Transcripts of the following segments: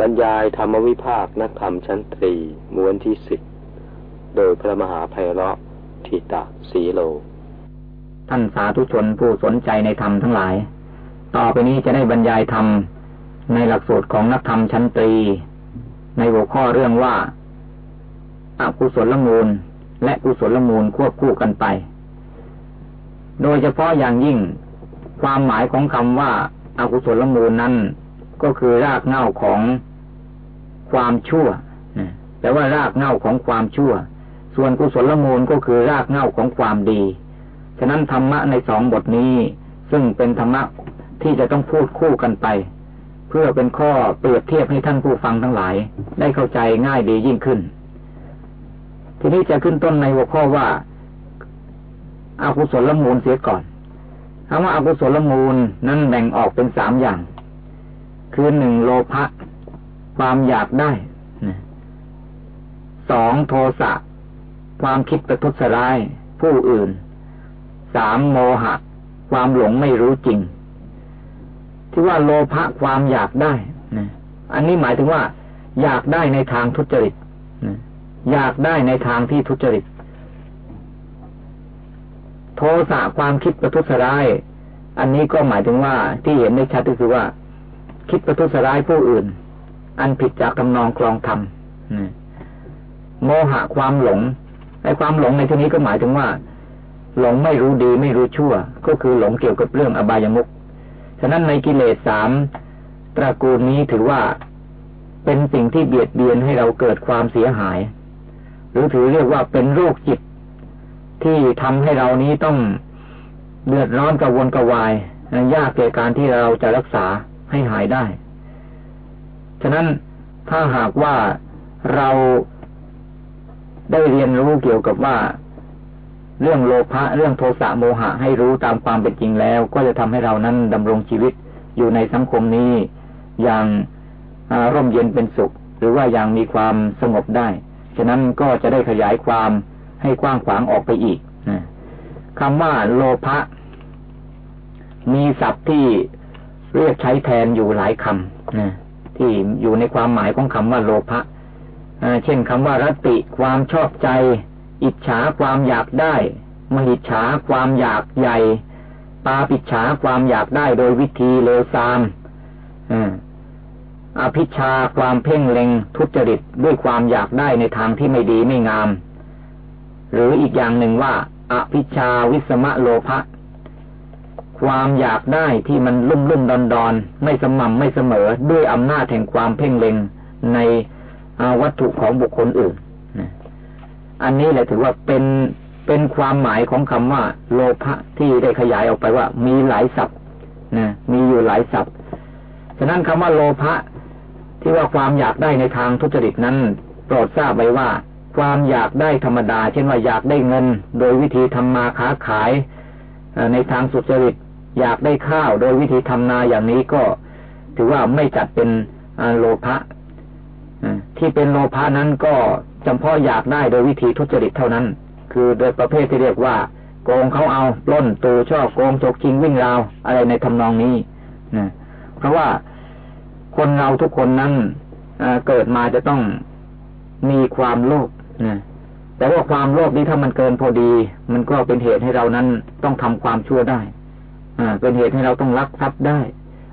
บรรยายธรรมวิภาคนักธรรมชั้นตรี ม้วนที่สิบโดยพระมหาไพเราะทิตาสีโล ท่านสาธุชนผู้สนใจในธรรมทั้งหลาย ต่อไปนี้จะได้บรรยายธรรม ในหลักสูตรของนักธรรมชั้นตรี ในหัวข้อเรื่องว่าอากุศลละมูล และกุศลละมูลควบคู่กันไป โดยเฉพาะอย่างยิ่ง ความหมายของคำว่าอากุศลละมูลนั้น ก็คือรากเหง้าของความชั่วแต่ว่ารากเหง้าของความชั่ว ส่วนกุศลละมูลก็คือรากเหง้าของความดี ฉะนั้นธรรมะในสองบทนี้ ซึ่งเป็นธรรมะที่จะต้องพูดคู่กันไป เพื่อเป็นข้อเปรียบเทียบให้ท่านผู้ฟังทั้งหลาย ได้เข้าใจง่ายดียิ่งขึ้น ทีนี้จะขึ้นต้นในหัวข้อว่าอากุศลละมูลเสียก่อนคำว่าอากุศลมูลนั้นแบ่งออกเป็นสามอย่าง คือหนึ่งโลภะความอยากได้สองโทสะความคิดประทุษร้ายผู้อื่นสามโมหะ ความหลงไม่รู้จริง ที่ว่าโลภะความอยากได้นะอันนี้หมายถึงว่า อยากได้ในทางทุจริตนะอยากได้ในทางที่ทุจริต โทสะความคิดประทุษร้าย อันนี้ก็หมายถึงว่าที่เห็นได้ชัดก็คือว่า คิดประทุษร้ายผู้อื่น อันผิดจากกำนองคลองธรรมโมหะความหลงไอ้ความหลงในที่นี้ก็หมายถึงว่า หลงไม่รู้ดีไม่รู้ชั่ว ก็คือหลงเกี่ยวกับเรื่องอบายมุขฉะนั้นในกิเลสสามตระกูลนี้ถือว่าเป็นสิ่งที่เบียดเบียนให้เราเกิดความเสียหาย หรือถือเรียกว่าเป็นโรคจิต ที่ทำให้เรานี้ต้องเดือดร้อนกระวนกระวายยากแก่การที่เราจะรักษา ให้หายได้ ฉะนั้นถ้าหากว่าเราได้เรียนรู้เกี่ยวกับว่า เรื่องโลภะเรื่องโทสะโมหะให้รู้ตามความเป็นจริงแล้ว ก็จะทำให้เรานั้นดำรงชีวิตอยู่ในสังคมนี้อย่างร่มเย็นเป็นสุข หรือว่าอย่างมีความสงบได้ ฉะนั้นก็จะได้ขยายความให้กว้างขวางออกไปอีกนะคำว่าโลภะมีศัพท์ที่ เรียกใช้แทนอยู่หลายคำนะที่อยู่ในความหมายของคำว่าโลภะเช่นคำว่ารติ ความชอบใจ อิจฉาความอยากได้ มหิจฉาความอยากใหญ่ปาปิจฉาความอยากได้โดยวิธีเลวทรามอภิชาความเพ่งเล็งทุจริตด้วยความอยากได้ในทางที่ไม่ดีไม่งาม หรืออีกอย่างหนึ่งว่าอภิชาวิสมะโลภะ ความอยากได้ที่มันลุ่มลุ่มดอนดอนไม่สม่ำไม่เสมอด้วยอำนาจแห่งความเพ่งเล็งในวัตถุของบุคคลอื่นอันนี้แหละถือว่าเป็นเป็นความหมายของคำว่า โลภะที่ได้ขยายออกไปว่า มีหลายศัพท์นะมีอยู่หลายศัพท์ฉะนั้นคำว่าโลภะที่ว่าความอยากได้ในทางทุจริตนั้น โปรดทราบไว้ว่า ความอยากได้ธรรมดา เช่นว่าอยากได้เงิน โดยวิธีทำมาค้าขายในทางสุจริต อยากได้ข้าวโดยวิธีทำนาอย่างนี้ก็ ถือว่าไม่จัดเป็นโลภะที่เป็นโลภะนั้นก็จำเพาะอยากได้โดยวิธีทุจริตเท่านั้น คือโดยประเภทที่เรียกว่า โกงเขาเอาปล้นตูช่อโกงจกชิงวิ่งราว อะไรในทำนองนี้นะเพราะว่าคนเราทุกคนนั้นเกิดมาจะต้องมีความโลภนะแต่ว่าความโลภนี้ถ้ามันเกินพอดี มันก็เป็นเหตุให้เรานั้นต้องทำความชั่วได้ เป็นเหตุให้เราต้องรักทรัพย์ได้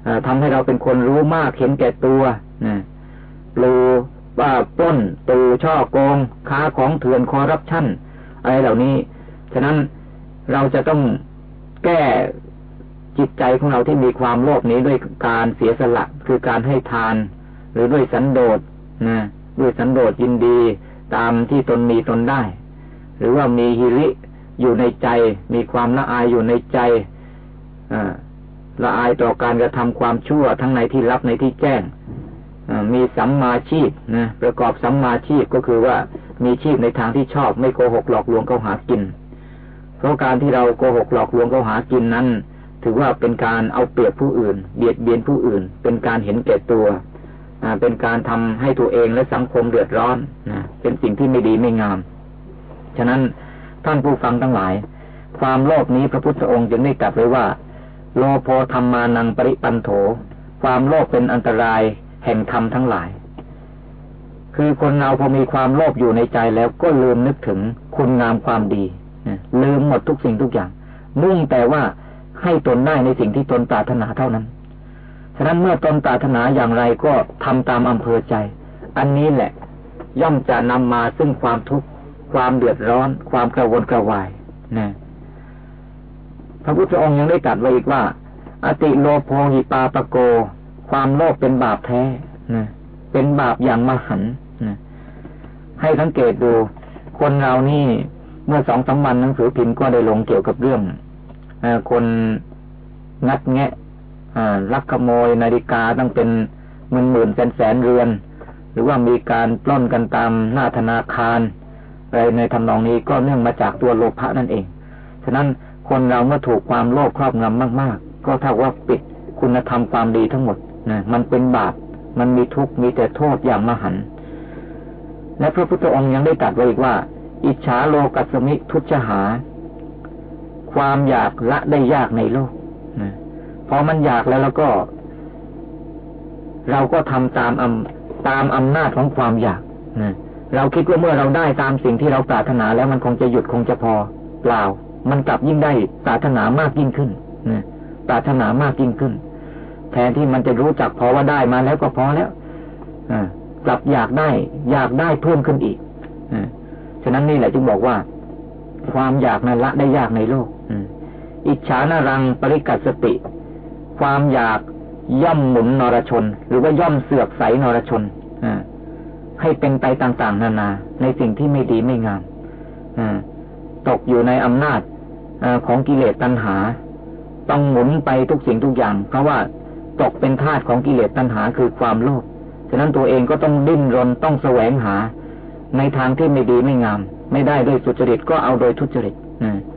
อ่าทำให้เราเป็นคนรู้มากเห็นแก่ตัวนะลูว่าป้น ตูช่อโกง ค้าของเถื่อนคอรับชั่นอะไรเหล่านี้ ฉะนั้นเราจะต้องแก้จิตใจของเราที่มีความโลภนี้ด้วยการเสียสละคือการให้ทาน หรือด้วยสันโดษนะด้วยสันโดษยินดีตามที่ตนมีตนได้ หรือว่ามีฮิริอยู่ในใจ มีความละอายอยู่ในใจ ละอายต่อการกระทำความชั่วทั้งในที่ลับในที่แจ้งมีสัมมาชีพนะประกอบสัมมาชีพก็คือว่ามีชีพในทางที่ชอบไม่โกหกหลอกลวงเขาหากิน เพราะการที่เราโกหกหลอกลวงเขาหากินนั้น ถือว่าเป็นการเอาเปรียบผู้อื่น เบียดเบียนผู้อื่น เป็นการเห็นแก่ตัวเป็นการทำให้ตัวเองและสังคมเดือดร้อนนะเป็นสิ่งที่ไม่ดีไม่งาม ฉะนั้นท่านผู้ฟังทั้งหลาย ความโลภนี้พระพุทธองค์จึงได้กลับไว้ว่า โลโพธรรมานังปริปันโถ ความโลภเป็นอันตรายแห่งธรรมทั้งหลาย คือคนเราพอมีความโลภอยู่ในใจแล้วก็ลืมนึกถึงคุณงามความดีลืมหมดทุกสิ่งทุกอย่าง มุ่งแต่ว่าให้ตนได้ในสิ่งที่ตนปรารถนาเท่านั้น ฉะนั้นเมื่อตนปรารถนาอย่างไรก็ทำตามอำเภอใจ อันนี้แหละ ย่อมจะนำมาซึ่งความทุกข์ความเดือดร้อน ความกระวนกระวายนะ พระพุทธองค์ยังได้ตรัสไว้อีกว่า อติโลโภหิปาปโก ความโลภเป็นบาปแท้นะเป็นบาปอย่างมหันนะให้สังเกตดู คนเรานี่เมื่อสองสามวันหนังสือพิมพ์ก็ได้ลงเกี่ยวกับเรื่องอคนงัดแงะลักขโมยนาฬิกาตั้งเป็นหมื่นหมื่นแสนแสนเรือน หรือว่ามีการปล้นกันตามหน้าธนาคารอะไรในทำนองนี้ก็เนื่องมาจากตัวโลภะนั่นเอง ฉะนั้น คนเราเมื่อถูกความโลภครอบงำมาก ๆ ก็เท่าว่าปิดคุณธรรมความดีทั้งหมดนะมันเป็นบาป มันมีทุกข์มีแต่โทษอย่างมหันและพระพุทธองค์ยังได้ตรัสไว้อีกว่า อิจฉาโลกัสมิทุจหา ความอยากละได้ยากในโลกนะพอมันอยากแล้วแล้วก็ เราก็ทำตามอำตามอำนาจของความอยากนะเราคิดว่าเมื่อเราได้ตามสิ่งที่เราปรารถนาแล้วมันคงจะหยุดคงจะพอเปล่า มันกลับยิ่งได้ปรารถนามากยิ่งขึ้นนะปรารถนามากยิ่งขึ้น แทนที่มันจะรู้จักพอว่าได้มาแล้วก็พอแล้วอกลับอยากได้ อยากได้เพิ่มขึ้นอีกอฉะนั้นนี่แหละจึงบอกว่า ความอยากนั้นละได้ยากในโลกอิจฉานารังปริกัสติ ความอยากย่อมหมุนนรชน หรือว่าย่อมเสือกใสนรชนอให้เป็นไปต่างๆ นานา ในสิ่งที่ไม่ดีไม่งาม ตกอยู่ในอำนาจอของกิเลสตัณหา ต้องหมุนไปทุกสิ่งทุกอย่าง เพราะว่าตกเป็นทาสของกิเลสตัณหาคือความโลภฉะนั้นตัวเองก็ต้องดิ้นรนต้องแสวงหา ในทางที่ไม่ดีไม่งาม ไม่ได้โดยสุจริตก็เอาโดยทุจริต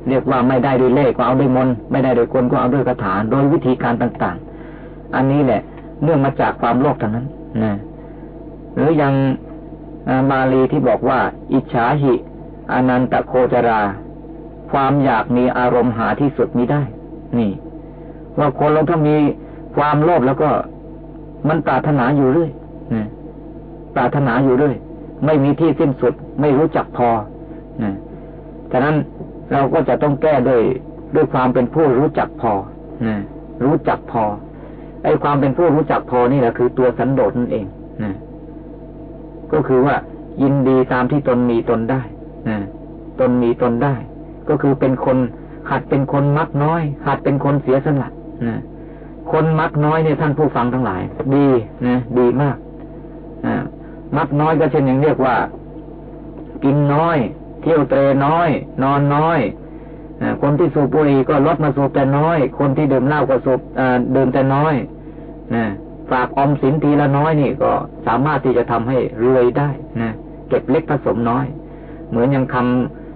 เรียกว่าไม่ได้ด้วยเล่ก็เอาด้วยมนไม่ได้โดยกลก็เอาด้วยคาถาโดยวิธีการต่าง ๆ อันนี้แหละเนื่องมาจากความโลภทั้งนั้นนะหรือยังมาลีที่บอกว่า อิจฉาหิ อนันตโคจรา ความอยากมีอารมณ์หาที่สุดมิได้ นี่ ว่าคนเราถ้ามีความโลภแล้วก็ มันปรารถนาอยู่เรื่อยนะปรารถนาอยู่เรื่อยไม่มีที่สิ้นสุด ไม่รู้จักพอนะฉะนั้นเราก็จะต้องแก้ด้วยด้วยความเป็นผู้รู้จักพอนะรู้จักพอ ไอ้ความเป็นผู้รู้จักพอนี่แหละคือตัวสันโดษนั่นเองนะก็คือว่ายินดีตามที่ตนมีตนได้ ตนมีตนได้ ก็คือเป็นคน หัดเป็นคนมักน้อย หัดเป็นคนเสียสละนะคนมักน้อยเนี่ยท่านผู้ฟังทั้งหลาย ดีนะดีมากมักน้อยก็เช่นอย่างเรียกว่า กินน้อย เที่ยวเตรน้อย นอนน้อยคนที่สูบบุหรี่ก็ลดมาสูบแต่น้อย คนที่ดื่มเหล้าก็สูบดื่มแต่น้อยนะฝากออมสินทีละน้อยนี่ก็สามารถที่จะทำให้รวยได้นะเก็บเล็กผสมน้อย เหมือนอย่างค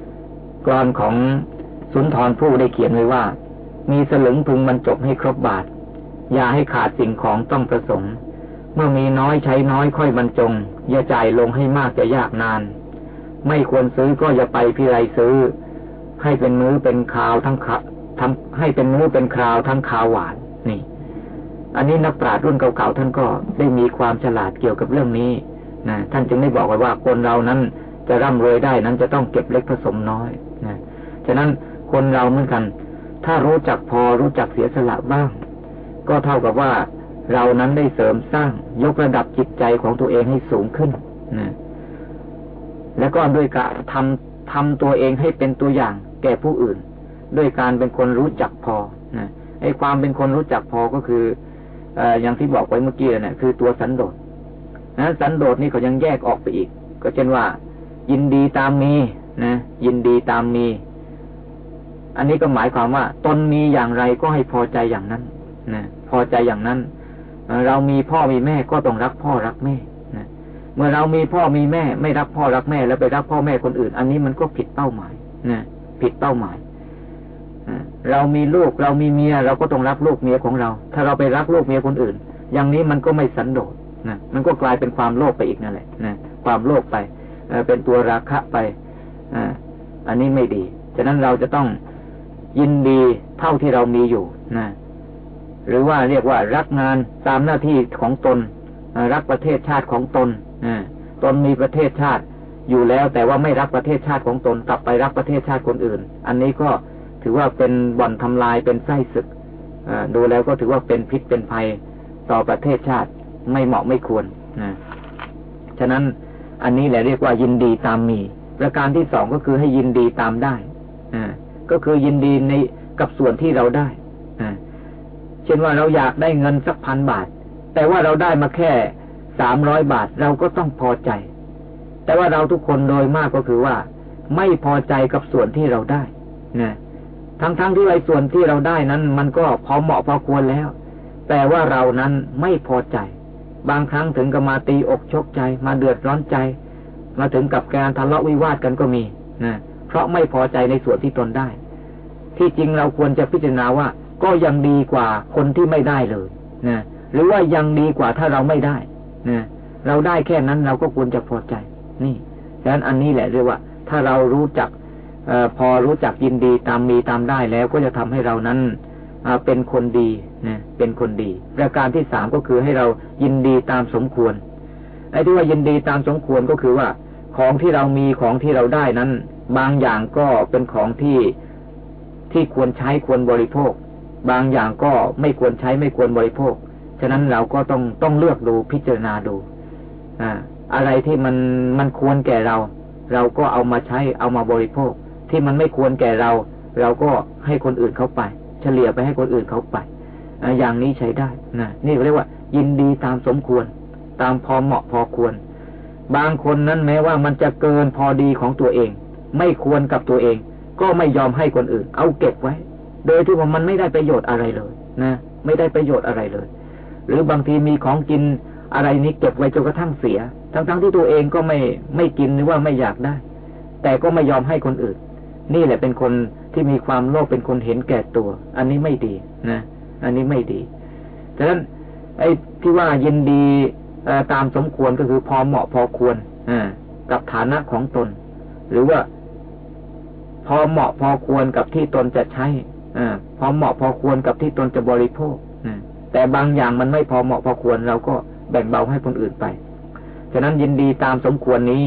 ำกรอนของสุนทรผู้ได้เขียนไว้ว่า มีสลึงพึงบรรจบให้ครบบาท อย่าให้ขาดสิ่งของต้องประสงค์ เมื่อมีน้อยใช้น้อยค่อยบรรจง อย่าจ่ายลงให้มากจะยากนาน ไม่ควรซื้อก็อย่าไปพิไรซื้อ ให้เป็นมื้อเป็นคราวทั้งทำให้เป็นมื้อเป็นคราวทั้งคาวหวานนี่ อันนี้นักปราชญ์รุ่นเก่าๆท่านก็ได้มีความฉลาดเกี่ยวกับเรื่องนี้นะท่านจึงได้บอกไว้ว่าคนเรานั้น จะร่ำรวยได้นั้นจะต้องเก็บเล็กผสมน้อยนะฉะนั้นคนเราเหมือนกัน ถ้ารู้จักพอรู้จักเสียสละบ้าง ก็เท่ากับว่าเรานั้นได้เสริมสร้างยกระดับจิตใจของตัวเองให้สูงขึ้นนะแล้วก็ด้วยการทำทำตัวเองให้เป็นตัวอย่าง แก่ผู้อื่น ด้วยการเป็นคนรู้จักพอนะไอ้ความเป็นคนรู้จักพอก็คืออย่างที่บอกไว้เมื่อกี้เนี่ยคือตัวสันโดษนะสันโดษนี่เขายังแยกออกไปอีก ก็เช่นว่า ยินดีตามมีนะยินดีตามมี อันนี้ก็หมายความว่า ตนมีอย่างไรก็ให้พอใจอย่างนั้นนะพอใจอย่างนั้น เรามีพ่อมีแม่ก็ต้องรักพ่อรักแม่นะเมื่อเรามีพ่อมีแม่ ไม่รักพ่อรักแม่ แล้วไปรักพ่อแม่คนอื่น อันนี้มันก็ผิดเป้าหมายนะผิดเป้าหมายเรามีลูกเรามีเมีย เราก็ต้องรักลูกเมียของเรา ถ้าเราไปรักลูกเมียคนอื่น อย่างนี้มันก็ไม่สันโดษนะมันก็กลายเป็นความโลภไปอีกนั่นแหละนะความโลภไป เป็นตัวราคะไปออันนี้ไม่ดี ฉะนั้นเราจะต้องยินดีเท่าที่เรามีอยู่นะหรือว่าเรียกว่ารักงานตามหน้าที่ของตนรักประเทศชาติของตนตนมีประเทศชาติอยู่แล้ว แต่ว่าไม่รักประเทศชาติของตนกลับไปรักประเทศชาติคนอื่น อันนี้ก็ถือว่าเป็นบ่อนทำลายเป็นไส้ศึกดูแล้วก็ถือว่าเป็นพิษเป็นภัยต่อประเทศชาติไม่เหมาะไม่ควรนะฉะนั้น อันนี้แหละเรียกว่ายินดีตามมี ประการที่สองก็คือให้ยินดีตามได้อ่าก็คือยินดีในกับส่วนที่เราได้อ่าเช่นว่าเราอยากได้เงินสักพันบาท แต่ว่าเราได้มาแค่สามร้อยบาทเราก็ต้องพอใจ แต่ว่าเราทุกคนโดยมากก็คือว่า ไม่พอใจกับส่วนที่เราได้นะทั้งๆทที่ไอ้ส่วนที่เราได้นั้น มันก็พอเหมาะพอควรแล้ว แต่ว่าเรานั้นไม่พอใจ บางครั้งถึงกับมาตีอกชกใจ มาเดือดร้อนใจ มาถึงกับการทะเลาะวิวาทกันก็มีนะเพราะไม่พอใจในส่วนที่ตนได้ ที่จริงเราควรจะพิจารณาว่า ก็ยังดีกว่าคนที่ไม่ได้เลยนะหรือว่ายังดีกว่าถ้าเราไม่ได้นะเราได้แค่นั้นเราก็ควรจะพอใจ นี่ดังนั้นอันนี้แหละเรียกว่า ถ้าเรารู้จักอพอรู้จักยินดีตามมีตามได้แล้วก็จะทำให้เรานั้น เป็นคนดีนะเป็นคนดี ประการที่สามก็คือให้เรายินดีตามสมควรไอ้ที่ว่ายินดีตามสมควรก็คือว่า ของที่เรามีของที่เราได้นั้น บางอย่างก็เป็นของที่ที่ควรใช้ควรบริโภค บางอย่างก็ไม่ควรใช้ไม่ควรบริโภค ฉะนั้นเราก็ต้องต้องเลือกดูพิจารณาดูอ่าอะไรที่มันมันควรแก่เรา เราก็เอามาใช้เอามาบริโภค ที่มันไม่ควรแก่เรา เราก็ให้คนอื่นเขาไป เฉลี่ยไปให้คนอื่นเขาไปอย่างนี้ใช้ได้นะนี่เรียกว่า ยินดีตามสมควร ตามพอเหมาะพอควร บางคนนั้นแม้ว่ามันจะเกินพอดีของตัวเอง ไม่ควรกับตัวเอง ก็ไม่ยอมให้คนอื่น เอาเก็บไว้ โดยที่ว่ามันไม่ได้ประโยชน์อะไรเลย นะไม่ได้ประโยชน์อะไรเลย หรือบางทีมีของกินอะไรนี้เก็บไว้จนกระทั่งเสีย ทั้งๆทที่ตัวเองก็ไม่ไม่กินหรือว่าไม่อยากได้ แต่ก็ไม่ยอมให้คนอื่น นี่แหละเป็นคน ที่มีความโลภเป็นคนเห็นแก่ตัว อันนี้ไม่ดีนะ อันนี้ไม่ดีดังนั้น ไอ้ที่ว่ายินดีตามสมควรก็คือพอเหมาะพอควรอกับฐานะของตน หรือว่า พอเหมาะพอควรกับที่ตนจะใช้อพอเหมาะพอควรกับที่ตนจะบริโภคแต่บางอย่างมันไม่พอเหมาะพอควรเราก็แบ่งเบาให้คนอื่นไป ฉะนั้นยินดีตามสมควรนี้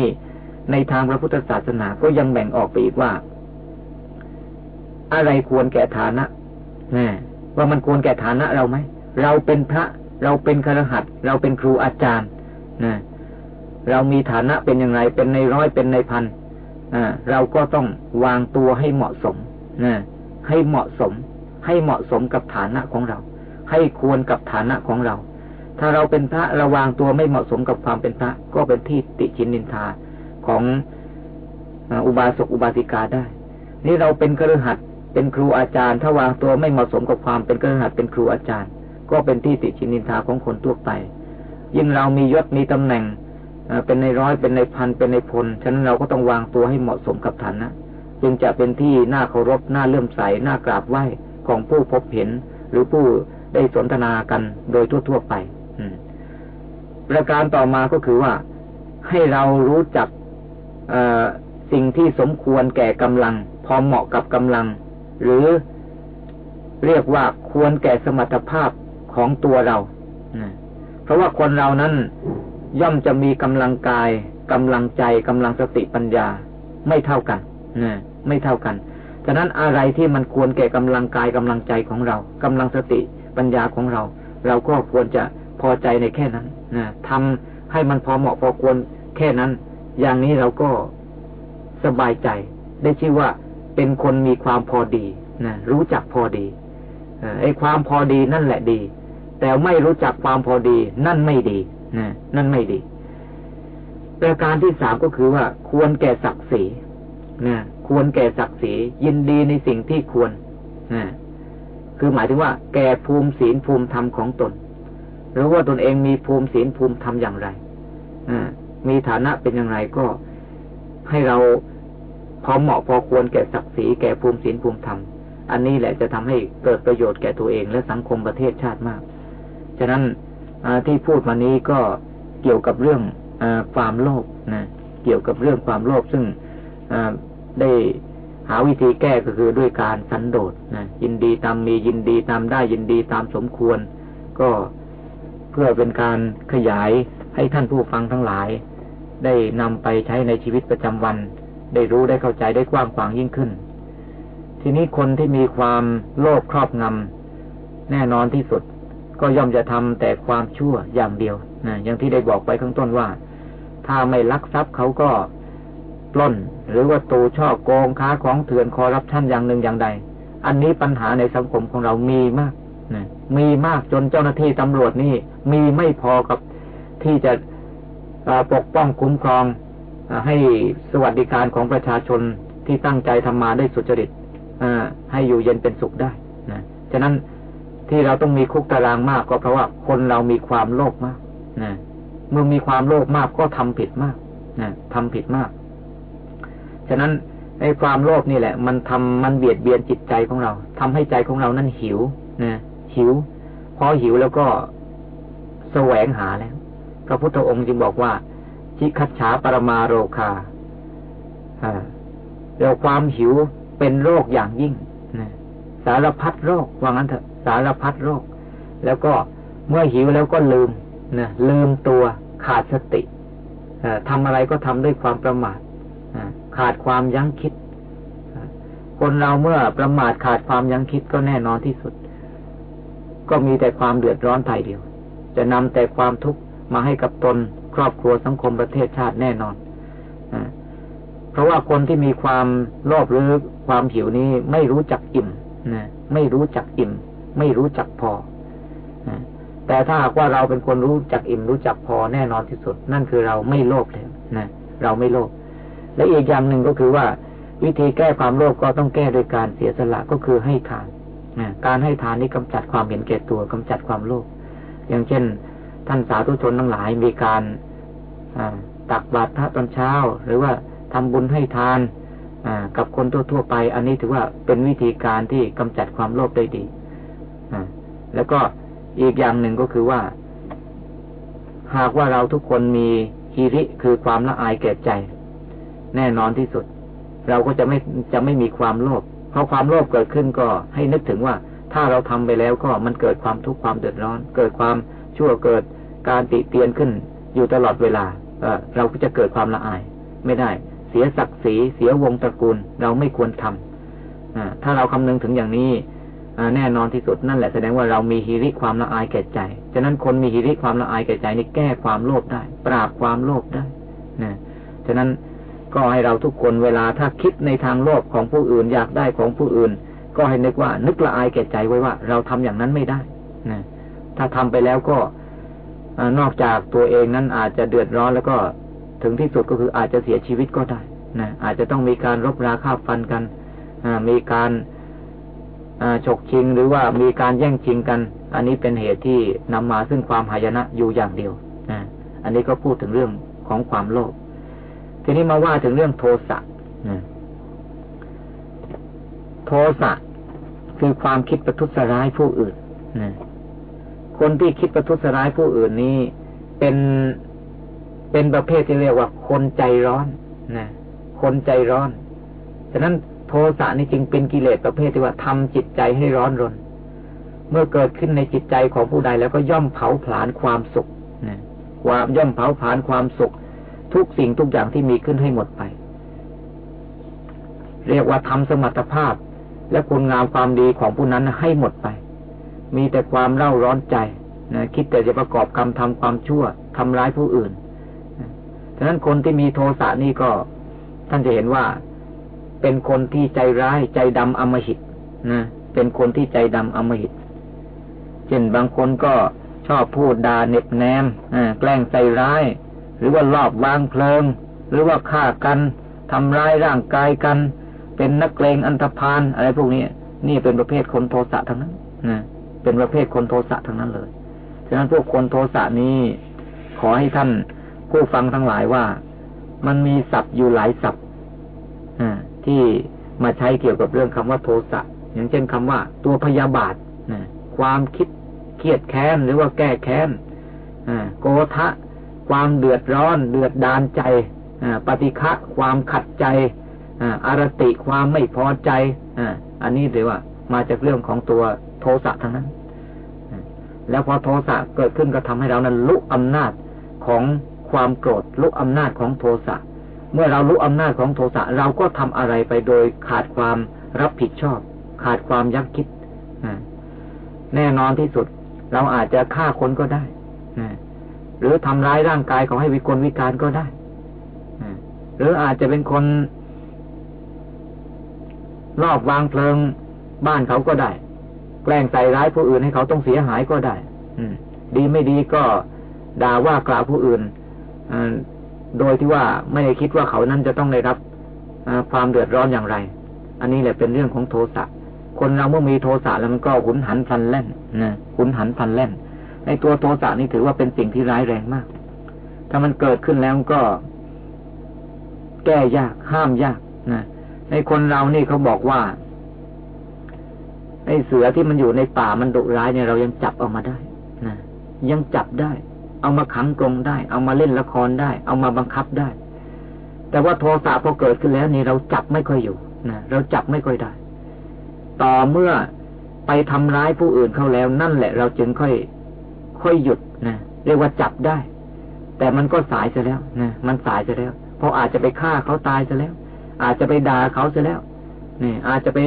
ในทางพระพุทธศาสนาก็ยังแบ่งออกไปอีกว่า อะไรควรแก่ฐานะนะว่ามันควรแก่ฐานะเราไหม เราเป็นพระ เราเป็นครหัสเราเป็นครูอาจารย์นะเรามีฐานะเป็นอย่างไร เป็นในร้อยเป็นในพันอ่าเราก็ต้องวางตัวให้เหมาะสมนะให้เหมาะสม ให้เหมาะสมกับฐานะของเรา ให้ควรกับฐานะของเรา ถ้าเราเป็นพระเราวางตัวไม่เหมาะสมกับความเป็นพระ ก็เป็นที่ติชินนินทาของอุบาสกอุบาสิกาได้ นี่เราเป็นครหัส เป็นครูอาจารย์ ถ้าวางตัวไม่เหมาะสมกับความเป็นกระหัตเป็นครูอาจารย์ ก็เป็นที่ติชินินทาของคนทั่วไป ยิ่งเรามียศมีตำแหน่งเป็นในร้อยเป็นในพันเป็นในพลฉะนั้นเราก็ต้องวางตัวให้เหมาะสมกับฐานะจึงจะเป็นที่น่าเคารพน่าเลื่อมใสน่ากราบไหว้ของผู้พบเห็น หรือผู้ได้สนทนากันโดยทั่วๆไปประการต่อมาก็คือว่า ให้เรารู้จักสิ่งที่สมควรแก่กำลัง พอเหมาะกับกำลัง หรือเรียกว่าควรแก่สมรรถภาพของตัวเรา เพราะว่าคนเรานั้นย่อมจะมีกำลังกายกำลังใจกำลังสติปัญญาไม่เท่ากันนะไม่เท่ากัน ฉะนั้นอะไรที่มันควรแก่กำลังกายกำลังใจของเรากำลังสติปัญญาของเรา เราก็ควรจะพอใจในแค่นั้นนะทำให้มันพอเหมาะพอควรแค่นั้น อย่างนี้เราก็สบายใจได้ชื่อว่า เป็นคนมีความพอดีนะรู้จักพอดีไอ้ความพอดีนั่นแหละดี แต่ไม่รู้จักความพอดี นั่นไม่ดีนะนั่นไม่ดีประการที่สามก็คือว่า ควรแก่ศักดิ์ศรีนะควรแก่ศักดิ์ศรียินดีในสิ่งที่ควรนะคือหมายถึงว่า แก่ภูมิศีลภูมิธรรมของตนหรือว่าตนเองมีภูมิศีลภูมิธรรมอย่างไรมีฐานะเป็นอย่างไรก็ให้เรา พอเหมาะพอควรแก่ศักดิ์ศรีแก่ภูมิศีลภูมิธรรม อันนี้แหละจะทำให้เกิดประโยชน์แก่ตัวเองและสังคมประเทศชาติมาก ฉะนั้นที่พูดมานี้ก็เกี่ยวกับเรื่องอความโลภนะ เกี่ยวกับเรื่องความโลภซึ่งได้หาวิธีแก้ก็คือด้วยการสันโดษนะยินดีตามมียินดีตามได้ยินดีตามสมควร ก็เพื่อเป็นการขยายให้ท่านผู้ฟังทั้งหลาย ได้นำไปใช้ในชีวิตประจำวัน ได้รู้ได้เข้าใจได้กว้างขวางยิ่งขึ้น ทีนี้คนที่มีความโลภครอบงำแน่นอนที่สุด ก็ย่อมจะทำแต่ความชั่วอย่างเดียวนะอย่างที่ได้บอกไปข้างต้นว่า ถ้าไม่ลักทรัพย์เขาก็ปล้น หรือว่าตูช่อโกงค้าของเถื่อนคอรับชั่นอย่างหนึ่งอย่างใด อันนี้ปัญหาในสังคมของเรามีมากนะมีมากจนเจ้าหน้าที่ตำรวจนี่มีไม่พอกับที่จะปกป้องคุ้มครอง ให้สวัสดิการของประชาชนที่ตั้งใจทำมาได้สุจริตให้อยู่เย็นเป็นสุขได้นะฉะนั้นที่เราต้องมีคุกตารางมากก็เพราะว่าคนเรามีความโลภมากนะเมื่อมีความโลภมากก็ทำผิดมากนะทำผิดมาก ฉะนั้นในความโลภนี่แหละ มันทำมันเบียดเบียนจิตใจของเราทำให้ใจของเรานั้นหิวนะหิว พอหิวแล้วก็แสวงหาแล้วพระพุทธองค์จึงบอกว่า ชิคัจฉาปรมาโรคาเดี๋ยวความหิวเป็นโรคอย่างยิ่งสารพัดโรคว่างั้นเถอะสารพัดโรค แล้วก็เมื่อหิวแล้วก็ลืมนะลืมตัวขาดสติทำอะไรก็ทำด้วยความประมาทขาดความยั้งคิด คนเราเมื่อประมาทขาดความยั้งคิดก็แน่นอนที่สุด ก็มีแต่ความเดือดร้อนไทยเดียว จะนำแต่ความทุกข์มาให้กับตน รอบครัวสังคมประเทศชาติแน่นอนอเพราะว่าคนที่มีความโลภหรือความหิวนี้ไม่รู้จักอิ่มนะไม่รู้จักอิ่ม ไม่รู้จักพอแต่ถ้าหากว่าเราเป็นคนรู้จักอิ่มรู้จักพอแน่นอนที่สุด นั่นคือเราไม่โลภแล้วนะเราไม่โลภและอีกอย่างหนึ่งก็คือว่า วิธีแก้ความโลภก็ต้องแก้โดยการเสียสละก็คือให้ทานการให้ทานนี้กำจัดความเห็นแก่ตัวกำจัดความโลภอย่างเช่น ท่านสาธุชนทั้งหลายมีการ ตักบาตรพระตอนเช้า หรือว่าทำบุญให้ทานกับคนทั่วๆไป อันนี้ถือว่าเป็นวิธีการที่กำจัดความโลภได้ดีแล้วก็อีกอย่างหนึ่งก็คือว่า หากว่าเราทุกคนมีฮิริคือความละอายแก่ใจ แน่นอนที่สุด เราก็จะไม่จะไม่มีความโลภเพราะความโลภเกิดขึ้นก็ให้นึกถึงว่า ถ้าเราทำไปแล้วก็มันเกิดความทุกข์ความเดือดร้อน เกิดความชั่วเกิดการติเตียนขึ้นอยู่ตลอดเวลา เราก็จะเกิดความละอาย ไม่ได้ เสียศักดิ์ศรีเสียวงตระกูล เราไม่ควรทำถ้าเราคำนึงถึงอย่างนี้แน่นอนที่สุดนั่นแหละแสดงว่าเรามีฮิริความละอายแก่ใจ ฉะนั้นคนมีฮิริความละอายแก่ใจนี่แก้ความโลภได้ ปราบความโลภได้นะฉะนั้นก็ให้เราทุกคนเวลาถ้าคิดในทางโลภของผู้อื่นอยากได้ของผู้อื่น ก็ให้นึกว่านึกละอายแก่ใจไว้ว่า เราทำอย่างนั้นไม่ได้นะถ้าทำไปแล้วก็ นอกจากตัวเองนั้นอาจจะเดือดร้อนแล้วก็ถึงที่สุดก็คืออาจจะเสียชีวิตก็ได้นะอาจจะต้องมีการรบราฆ่าฟันกันมีการฉกชิงหรือว่ามีการแย่งชิงกัน อันนี้เป็นเหตุที่นำมาซึ่งความหายนะอยู่อย่างเดียวอันนี้ก็พูดถึงเรื่องของความโลภทีนี้มาว่าถึงเรื่องโทสะนะโทสะคือความคิดประทุษร้ายผู้อื่นนะ คนที่คิดประทุษร้ายผู้อื่นนี้ เป็นเป็นประเภทที่เรียกว่าคนใจร้อนนะคนใจร้อน ฉะนั้นโทสะนี่จึงเป็นกิเลสประเภทที่ว่าทำจิตใจให้ร้อนรน เมื่อเกิดขึ้นในจิตใจของผู้ใดแล้วก็ย่อมเผาผลาญความสุขนะความย่อมเผาผลาญความสุข ทุกสิ่งทุกอย่างที่มีขึ้นให้หมดไป เรียกว่าทำสมรรถภาพ และคุณงามความดีของผู้นั้นให้หมดไป มีแต่ความเล่าร้อนใจนะคิดแต่จะประกอบกรรมทำความชั่วทำร้ายผู้อื่นฉะนั้นคนที่มีโทสะนี่ก็ ท่านจะเห็นว่า เป็นคนที่ใจร้ายใจดำอมหิตนะเป็นคนที่ใจดำอมหิต เช่นบางคนก็ชอบพูดด่าเน็บแนมแกล้งใจร้าย หรือว่าลอบวางเพลิง หรือว่าฆ่ากันทำร้ายร่างกายกัน เป็นนักเลงอันธพาลอะไรพวกนี้ นี่เป็นประเภทคนโทสะทั้งนั้นนะ เป็นประเภทคนโทสะทั้งนั้นเลย ฉะนั้นพวกคนโทสะนี้ ขอให้ท่านผู้ฟังทั้งหลายว่า มันมีศัพท์อยู่หลายศัพท์ที่มาใช้เกี่ยวกับเรื่องคำว่าโทสะอย่างเช่นคำว่า ตัวพยาบาทนะความคิดเครียดแค้นหรือว่าแก้แค้นโกทะ ความเดือดร้อน เดือดดานใจปฏิฆะความขัดใจอารติความไม่พอใจอันนี้เรียกว่ามาจากเรื่องของตัว โทสะทั้งนั้น แล้วพอโทสะเกิดขึ้นก็ทำให้เรานั้นลุกอำนาจของความโกรธลุกอำนาจของโทสะเมื่อเรารู้อำนาจของโทสะเราก็ทำอะไรไปโดยขาดความรับผิดชอบ ขาดความยักคิดแน่นอนที่สุด เราอาจจะฆ่าคนก็ได้หรือทำร้ายร่างกายเขาให้วิกลวิการก็ได้หรืออาจจะเป็นคนรอบวางเพลิงบ้านเขาก็ได้ แกล้งใส่ร้ายผู้อื่นให้เขาต้องเสียหายก็ได้ อืดีไม่ดีก็ด่าว่ากล่าวผู้อื่นโดยที่ว่าไม่ได้คิดว่าเขานั้นจะต้องได้รับความเดือดร้อนอย่างไร อันนี้แหละเป็นเรื่องของโทสะ คนเราเมื่อมีโทสะแล้วมันก็หุนหันพลันแล่นนะหุนหันพลันแล่นในตัวโทสะนี่ถือว่าเป็นสิ่งที่ร้ายแรงมาก ถ้ามันเกิดขึ้นแล้วก็ แก้ยากห้ามยากนะในคนเรานี่เขาบอกว่า ไอ้เสือที่มันอยู่ในป่ามันดุร้ายเนี่ยเรายังจับออกมาได้นะยังจับได้ เอามาขังกรงได้ เอามาเล่นละครได้ เอามาบังคับได้ แต่ว่าโทสะพอเกิดขึ้นแล้วนี่เราจับไม่ค่อยอยู่นะเราจับไม่ค่อยได้ ต่อเมื่อไปทำร้ายผู้อื่นเขาแล้วนั่นแหละ เราจึงค่อย ค่อยหยุดนะเรียกว่าจับได้ แต่มันก็สายซะแล้วนะมันสายซะแล้วเพราะอาจจะไปฆ่าเขาตายซะแล้ว อาจจะไปด่าเขาซะแล้วนี่อาจจะไป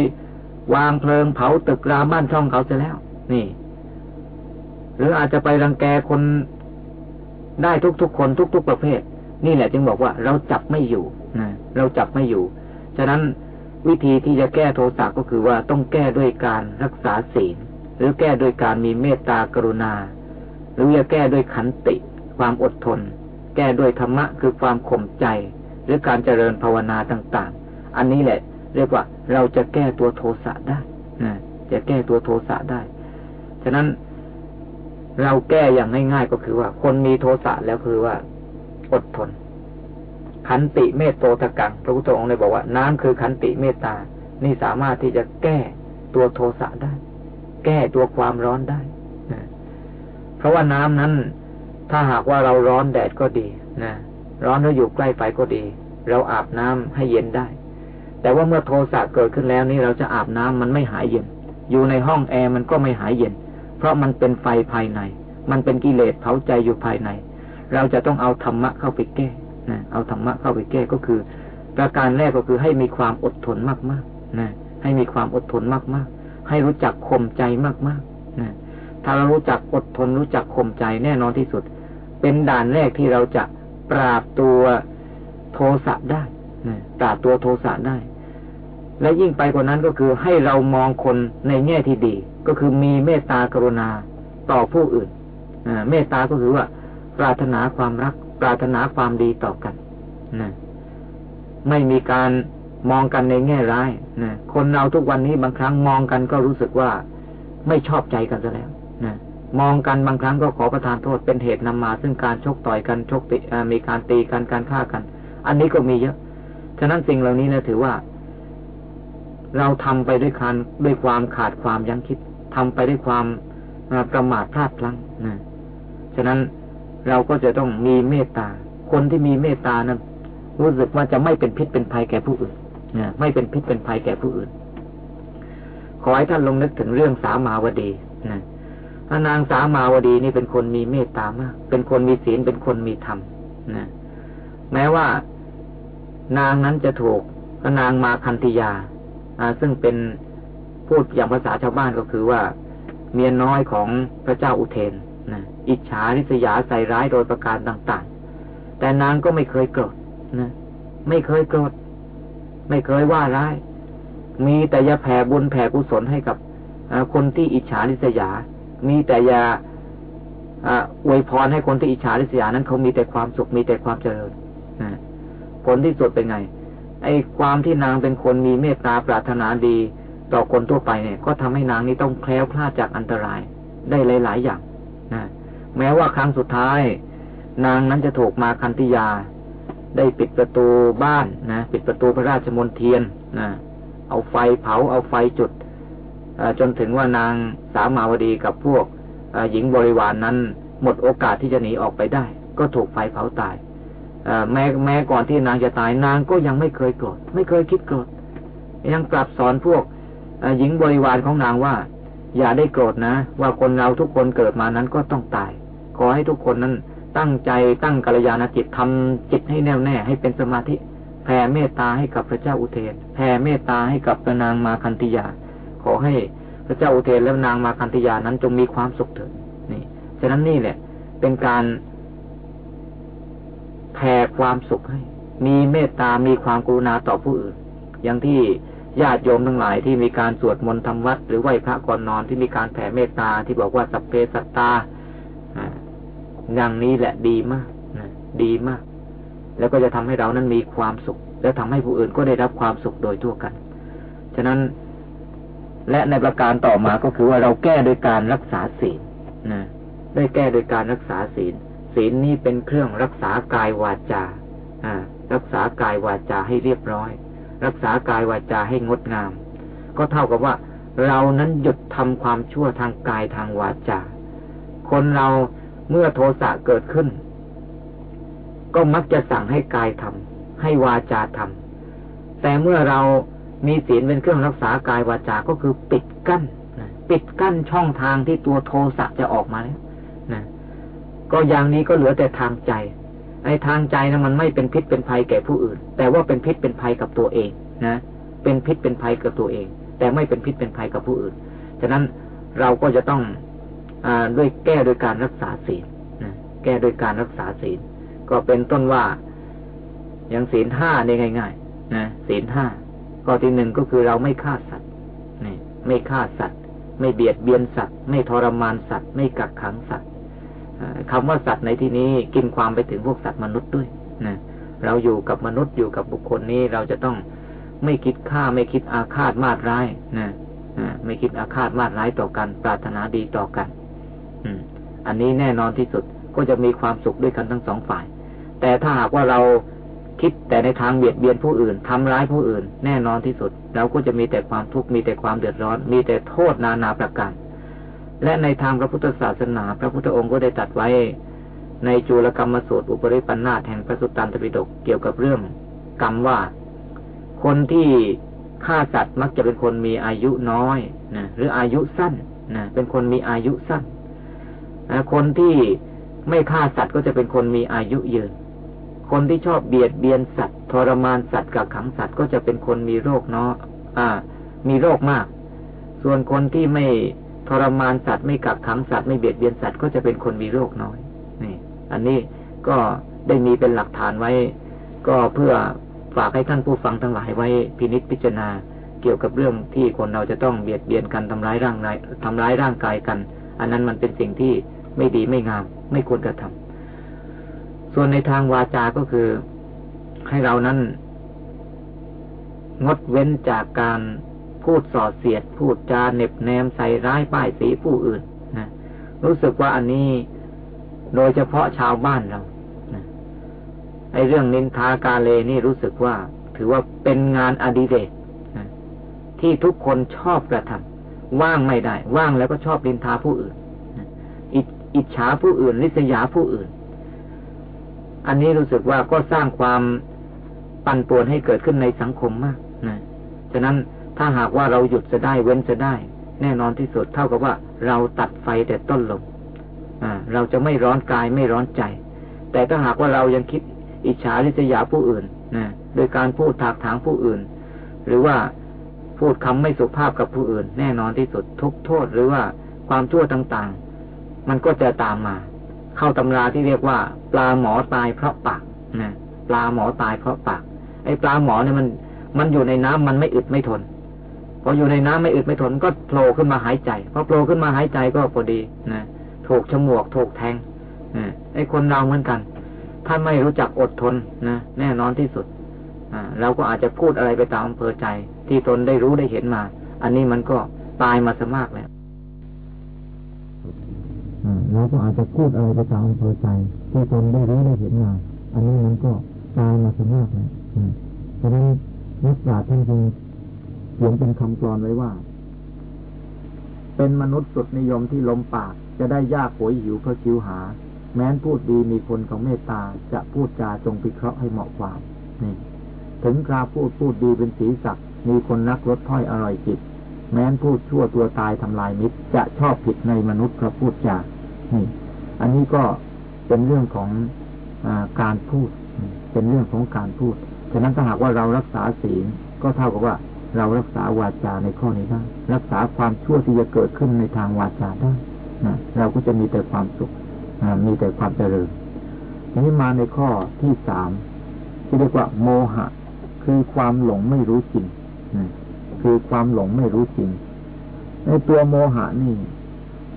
วางเพลิงเผาตึกรามบ้านช่องเขาซะแล้ว นี่ หรืออาจจะไปรังแกคนได้ทุกๆคนทุก ๆ ประเภท นี่แหละจึงบอกว่าเราจับไม่อยู่นะเราจับไม่อยู่ ฉะนั้นวิธีที่จะแก้โทสะก็คือว่าต้องแก้ด้วยการรักษาศีล หรือแก้ด้วยการมีเมตตากรุณา หรือจะแก้ด้วยขันติ ความอดทน แก้ด้วยธรรมะคือความข่มใจ หรือการเจริญภาวนาต่าง ๆ อันนี้แหละ เรียกว่าเราจะแก้ตัวโทสะได้นะจะแก้ตัวโทสะได้ ฉะนั้นเราแก้อย่างง่ายๆก็คือว่า คนมีโทสะแล้วคือว่า อดทน ขันติเมตโตตะกังพระพุทธองค์เลยบอกว่า น้ำคือขันติเมตตา นี่สามารถที่จะแก้ตัวโทสะได้ แก้ตัวความร้อนได้เพราะว่าน้ำนั้น ถ้าหากว่าเราร้อนแดดก็ดีนะร้อนแล้วอยู่ใกล้ไฟก็ดี เราอาบน้ำให้เย็นได้ แต่ว่าเมื่อโทสะเกิดขึ้นแล้วนี่เราจะอาบน้ำมันไม่หายเย็น อยู่ในห้องแอร์มันก็ไม่หายเย็น เพราะมันเป็นไฟภายใน มันเป็นกิเลสเผาใจอยู่ภายใน เราจะต้องเอาธรรมะเข้าไปแก้นะเอาธรรมะเข้าไปแก้ก็คือ ประการแรกก็คือให้มีความอดทนมากๆนะให้มีความอดทนมากๆ ให้รู้จักข่มใจมากๆนะถ้าเรารู้จักอดทนรู้จักข่มใจแน่นอนที่สุด เป็นด่านแรกที่เราจะปราบตัวโทสะได้นะปราบตัวโทสะได้ และยิ่งไปกว่านั้นก็คือให้เรามองคนในแง่ที่ดี ก็คือมีเมตตากรุณาต่อผู้อื่นเมตตาก็คือว่า ปรารถนาความรัก ปรารถนาความดีต่อกันนะไม่มีการมองกันในแง่ร้ายนะคนเราทุกวันนี้บางครั้งมองกันก็รู้สึกว่าไม่ชอบใจกันซะแล้วนะมองกันบางครั้งก็ขอประทานโทษเป็นเหตุนำมา ซึ่งการชกต่อยกันชกติมีการตีกันการฆ่ากัน อันนี้ก็มีเยอะ ฉะนั้นสิ่งเหล่านี้นะถือว่า เราทำไปด้วยการด้วยความขาดความยั้งคิดทำไปด้วยความประมาทพลาดพลั้งนะฉะนั้นเราก็จะต้องมีเมตตา คนที่มีเมตตานั้นรู้สึกว่าจะไม่เป็นพิษเป็นภัยแก่ผู้อื่นนะไม่เป็นพิษเป็นภัยแก่ผู้อื่น ขอให้ท่านลงนึกถึงเรื่องสามาวดีนะนางสามาวดีนี่เป็นคนมีเมตตามาก เป็นคนมีศีล เป็นคนมีธรรมนะ แม้ว่านางนั้นจะถูกนางมาคันธยา ซึ่งเป็นพูดอย่างภาษาชาวบ้านก็คือว่า เมียน้อยของพระเจ้าอุเทนนะอิจฉาริษยาใส่ร้ายโดยประการต่างๆ แต่นางก็ไม่เคยโกรธนะไม่เคยโกรธไม่เคยว่าร้าย มีแต่ยาแผ่บุญแผ่กุศลให้กับคนที่อิจฉาริษยา มีแต่ยาอวยพรให้คนที่อิจฉาริษยานั้นเขามีแต่ความสุขมีแต่ความเจริญนะผลที่สุดเป็นไง ไอ้ความที่นางเป็นคนมีเมตตาปรารถนาดี ต่อคนทั่วไปเนี่ย ก็ทำให้นางนี้ต้องแคล้วคลาดจากอันตรายได้หลาย ๆ อย่างนะแม้ว่าครั้งสุดท้าย นางนั้นจะถูกมาคันติยา ได้ปิดประตูบ้านนะปิดประตูพระราชมนเทียนนะเอาไฟเผาเอาไฟจุดจนถึงว่านางสามาวดีกับพวกหญิงบริวารนนั้น หมดโอกาสที่จะหนีออกไปได้ ก็ถูกไฟเผาตาย แม้แม้ก่อนที่นางจะตายนางก็ยังไม่เคยโกรธไม่เคยคิดโกรธยังกลับสอนพวกหญิงบริวารของนางว่า อย่าได้โกรธนะ ว่าคนเราทุกคนเกิดมานั้นก็ต้องตาย ขอให้ทุกคนนั้นตั้งใจตั้งกัลยาณจิตทำจิตให้แน่วแน่ให้เป็นสมาธิแผ่เมตตาให้กับพระเจ้าอุเทนแผ่เมตตาให้กับนางมาคันธิยา ขอให้พระเจ้าอุเทนและนางมาคันธิยานั้นจงมีความสุขเถิดนี่ฉะนั้นนี่แหละ เป็นการ แผ่ความสุขให้ มีเมตตามีความกรุณาต่อผู้อื่น อย่างที่ญาติโยมทั้งหลายที่มีการสวดมนต์ทำวัด หรือไหว้พระก่อนนอนที่มีการแผ่เมตตาที่บอกว่าสัพเพสัตตาอย่างนี้แหละดีมากนะดีมาก แล้วก็จะทำให้เรานั้นมีความสุข และทำให้ผู้อื่นก็ได้รับความสุขโดยทั่วกัน ฉะนั้น และในประการต่อมาก็คือว่าเราแก้โดยการรักษาศีลนะได้แก้โดยการรักษาศีล ศีลนี้เป็นเครื่องรักษากายวาจาอ่า รักษากายวาจาให้เรียบร้อย รักษากายวาจาให้งดงาม ก็เท่ากับว่า เรานั้นหยุดทำความชั่วทางกายทางวาจา คนเราเมื่อโทสะเกิดขึ้น ก็มักจะสั่งให้กายทำให้วาจาทำแต่เมื่อเรามีศีลเป็นเครื่องรักษากายวาจาก็คือปิดกั้นปิดกั้นช่องทางที่ตัวโทสะจะออกมาแล้ว ก็อย่างนี้ก็เหลือแต่ทางใจไอ้ทางใจนะมันไม่เป็นพิษเป็นภัยแก่ผู้อื่น แต่ว่าเป็นพิษเป็นภัยกับตัวเองนะ เป็นพิษเป็นภัยกับตัวเอง แต่ไม่เป็นพิษเป็นภัยกับผู้อื่น ฉะนั้นเราก็จะต้องด้วยแก้โดยการรักษาศีลนะแก้โดยการรักษาศีล ก็เป็นต้นว่าอย่างศีลห้านี่ง่าย ๆ นะศีลห้าข้อที่หนึ่งก็คือเราไม่ฆ่าสัตว์นี่ไม่ฆ่าสัตว์ ไม่เบียดเบียนสัตว์ ไม่ทรมานสัตว์ ไม่กักขังสัตว์ คำว่าสัตว์ในที่นี้กินความไปถึงพวกสัตว์มนุษย์ด้วยนะเราอยู่กับมนุษย์อยู่กับบุคคลนี้เราจะต้องไม่คิดฆ่าไม่คิดอาฆาตมาดร้ายนะไม่คิดอาฆาตมาดร้ายต่อกัน ปรารถนาดีต่อกันอันนี้แน่นอนที่สุดก็จะมีความสุขด้วยกันทั้งสองฝ่าย แต่ถ้าหากว่าเราคิดแต่ในทางเบียดเบียนผู้อื่นทำร้ายผู้อื่น แน่นอนที่สุด เราก็จะมีแต่ความทุกข์มีแต่ความเดือดร้อน มีแต่โทษนานาประการ และในทางพระพุทธศาสนา พระพุทธองค์ก็ได้ตัดไว้ ในจุลกรรมสูตรอุปริปันธาแห่งพระสุตตันตปิฎกเกี่ยวกับเรื่องกรรมว่า คนที่ฆ่าสัตว์มักจะเป็นคนมีอายุน้อยนะหรืออายุสั้นนะเป็นคนมีอายุสั้นคนที่ไม่ฆ่าสัตว์ก็จะเป็นคนมีอายุยืน คนที่ชอบเบียดเบียนสัตว์ทรมานสัตว์กักขังสัตว์ก็จะเป็นคนมีโรคเนาะอ่า มีโรคมาก ส่วนคนที่ไม่ รมานสัตว์ไม่กักขังสัตว์ไม่เบียดเบียนสัตว์ก็จะเป็นคนมีโรคน้อย นี่ อันนี้ก็ได้มีเป็นหลักฐานไว้ ก็เพื่อฝากให้ท่านผู้ฟังทั้งหลายไว้พินิจพิจารณาเกี่ยวกับเรื่องที่คนเราจะต้องเบียดเบียนกันทำร้ายร่างกายทำร้ายร่างกายกัน อันนั้นมันเป็นสิ่งที่ไม่ดีไม่งาม ไม่ควรกระทำส่วนในทางวาจา ก็คือให้เรานั้น งดเว้นจากการ พูดส่อเสียด พูดจาเน็บแนมใส่ร้ายป้ายสีผู้อื่นนะรู้สึกว่าอันนี้โดยเฉพาะชาวบ้านเราไอ้เรื่องนินทากาเลนี่รู้สึกว่า ถือว่าเป็นงานอดิเรกนะที่ทุกคนชอบกระทำว่างไม่ได้ ว่างแล้วก็ชอบนินทาผู้อื่นอิจฉาผู้อื่นริษยาผู้อื่น อันนี้รู้สึกว่าก็สร้างความปั่นป่วนให้เกิดขึ้นในสังคมมากนะฉะนั้น ถ้าหากว่าเราหยุดจะได้เว้นจะได้ แน่นอนที่สุดเท่ากับว่าเราตัดไฟแต่ต้นลมเราจะไม่ร้อนกายไม่ร้อนใจ แต่ถ้าหากว่าเรายังคิดอิจฉาริษยาผู้อื่นนะโดยการพูดถากถางผู้อื่น หรือว่าพูดคำไม่สุภาพกับผู้อื่น แน่นอนที่สุดทุกโทษหรือว่าความชั่วต่างๆ มันก็จะตามมา เข้าตำราที่เรียกว่า ปลาหมอตายเพราะปากนะปลาหมอตายเพราะปากไอ้ปลาหมอเนี่ยมัน มันอยู่ในน้ำมันไม่อึดไม่ทน พออยู่ในน้ำไม่อึดไม่ทนก็โผล่ขึ้นมาหายใจพอโผล่ขึ้นมาหายใจก็พอดีนะถูกฉมวกถูกแทงไอ้คนเราเหมือนกัน ถ้าไม่รู้จักอดทนนะแน่นอนที่สุดอเราก็อาจจะพูดอะไรไปตามอำเภอใจ ที่ตนได้รู้ได้เห็นมา อันนี้มันก็ตายมาซะมากแล้วเราก็อาจจะพูดอะไรไปตามอำเภอใจ ที่ตนได้รู้ได้เห็นมาอันนี้มันก็ตายมาสมากแล้วฉะนั้นนักปราชญ์ท่านจึง เขียนเป็นคำกรอนไว้ว่า เป็นมนุษย์สุดนิยมที่ลมปาก จะได้ยากโหยหิวเพราะคิวหา แม้นพูดดีมีคนของเมตตา จะพูดจาจงพิเคราะห์ให้เหมาะความนี่ถึงคราพูดพูดดีเป็นสีสักมีคนนักรถถ้อยอร่อยจิต แม้นพูดชั่วตัวตายทำลายมิตร จะชอบผิดในมนุษย์เพราะพูดจานี่ อันนี้ก็เป็นเรื่องของอการพูด เป็นเรื่องของการพูด ฉะนั้นถ้าหากว่าเรารักษาศีลก็เท่ากับว่า เรารักษาวาจาในข้อนี้ได้รักษาความชั่วที่จะเกิดขึ้นในทางวาจาได้นะเราก็จะมีแต่ความสุขมีแต่ความเจริญทีนี้มาในข้อที่สามที่เรียกว่า โมหะ คือความหลงไม่รู้จริงคือความหลงไม่รู้จริง ในตัวโมหะนี่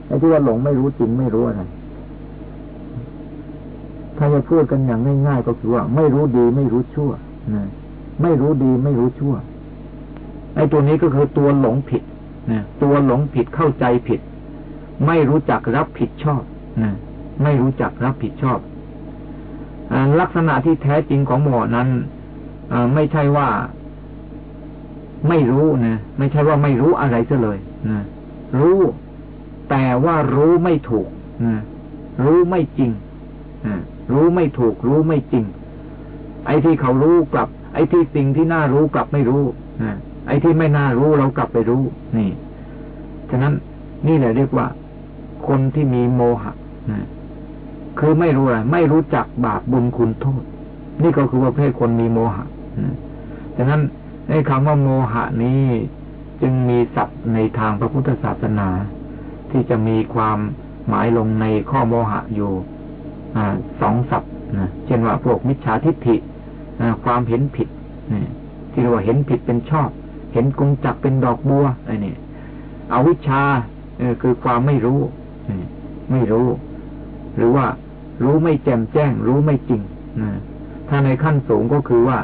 ไอ้ที่ว่าหลงไม่รู้จริงไม่รู้อะไรถ้าจะพูดกันอย่างง่ายๆก็คือว่า ไม่รู้ดีไม่รู้ชั่วนะไม่รู้ดีไม่รู้ชั่ว ไอ้ตัวนี้ก็คือตัวหลงผิดนะตัวหลงผิดเข้าใจผิด ไม่รู้จักรับผิดชอบนะไม่รู้จักรับผิดชอบอลักษณะที่แท้จริงของหมอนั้นไม่ใช่ว่าไม่รู้นะไม่ใช่ว่าไม่รู้อะไรซะเลยนะรู้แต่ว่ารู้ไม่ถูกนะรู้ไม่จริงนะรู้ไม่ถูก รู้ไม่จริง ไอ้ที่เขารู้กลับ ไอ้ที่สิ่งที่น่ารู้กลับไม่รู้นะ ไอ้ที่ไม่น่ารู้เรากลับไปรู้ นี่ ฉะนั้นนี่แหละเรียกว่า คนที่มีโมหะนะคือไม่รู้อะไรไม่รู้จักบาปบุญคุณโทษ นี่ก็คือประเภทคนมีโมหะฉะนั้นในคำว่าโมหะนี้จึงมีศัพท์ในทางพระพุทธศาสนา ที่จะมีความหมายลงในข้อโมหะอยู่อสองศัพท์นะเช่นว่าพวกมิจฉาทิฏฐิความเห็นผิดที่เรียกว่าเห็นผิดเป็นชอบ เห็นกงจักเป็นดอกบัวอะไรนี่อวิชชาคือความไม่รู้ไม่รู้ หรือว่ารู้ไม่แจ่มแจ้ง รู้ไม่จริงนะถ้าในขั้นสูงก็คือว่า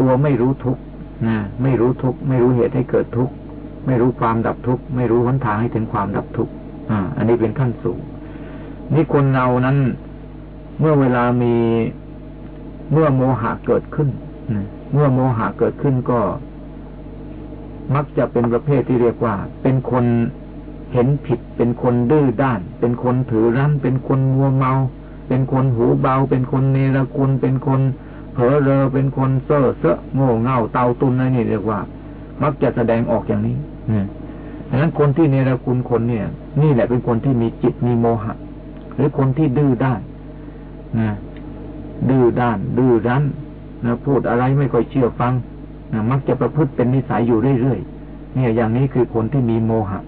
ตัวไม่รู้ทุกนะไม่รู้ทุกไม่รู้เหตุให้เกิดทุกไม่รู้ความดับทุกไม่รู้หนทางให้ถึงความดับทุกอ่า อันนี้เป็นขั้นสูง นี่คนเรานั้น เมื่อเวลามีเมื่อโมหะเกิดขึ้นนะเมื่อโมหะเกิดขึ้นก็ มักจะเป็นประเภทที่เรียกว่า เป็นคนเห็นผิด เป็นคนดื้อด้าน เป็นคนถือรั้น เป็นคนมัวเมา เป็นคนหูเบา เป็นคนเนรคุณ เป็นคนเผลอเรอ เป็นคนเซ่อเซอะโง่เง่าเตาตุนอะไรนี่เรียกว่า มักจะแสดงออกอย่างนี้ดังนั้นคนที่เนรคุณคนเนี่ย นี่แหละเป็นคนที่มีจิตมีโมหะ หรือคนที่ดื้อด้านนะดื้อด้าน ดื้อรั้นนะพูดอะไรไม่ค่อยเชื่อฟัง มักจะประพฤติเป็นนิสัยอยู่เรื่อยๆเนี่ยอย่างนี้คือคนที่มีโมหะ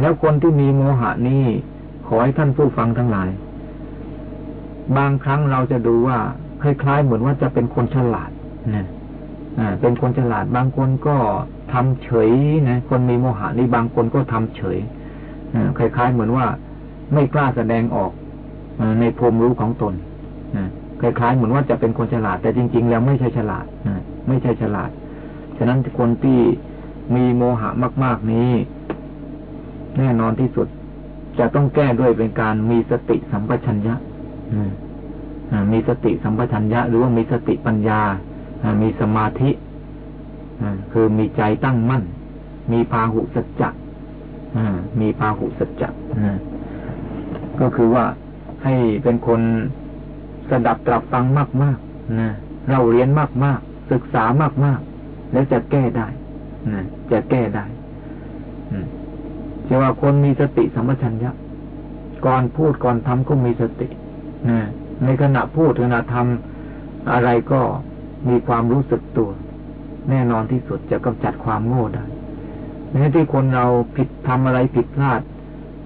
แล้วคนที่มีโมหะนี้ขอให้ท่านผู้ฟังทั้งหลาย บางครั้งเราจะดูว่าคล้ายๆเหมือนว่าจะเป็นคนฉลาดนะอ่าเป็นคนฉลาดบางคนก็ทำเฉยนะคนมีโมหะนี่บางคนก็ทำเฉยอคล้ายๆเหมือนว่าไม่กล้าแสดงออกอในภูมิรู้ของตนนะ คล้ายๆเหมือนว่าจะเป็นคนฉลาด แต่จริง ๆ แล้วไม่ใช่ฉลาดนะไม่ใช่ฉลาด ฉะนั้นคนที่มีโมหะมาก ๆนี้ แน่นอนที่สุด จะต้องแก้ด้วยเป็นการมีสติสัมปชัญญะมีสติสัมปชัญญะ หรือว่ามีสติปัญญามีสมาธิคือมีใจตั้งมั่น มีพาหุสัจจะมีพาหุสัจจะก็คือว่าให้เป็นคน สดับตรับฟังมากๆนะเราเรียนมากๆ ศึกษามากๆ แล้วจะแก้ได้นะจะแก้ได้เชื่อว่าคนมีสติสัมปชัญญะก่อนพูดก่อนทำก็มีสตินะในขณะพูดขณะทำอะไรก็มีความรู้สึกตัว แน่นอนที่สุดจะกำจัดความโง่ได้ในที่คนเราผิดทำอะไรผิดพลาด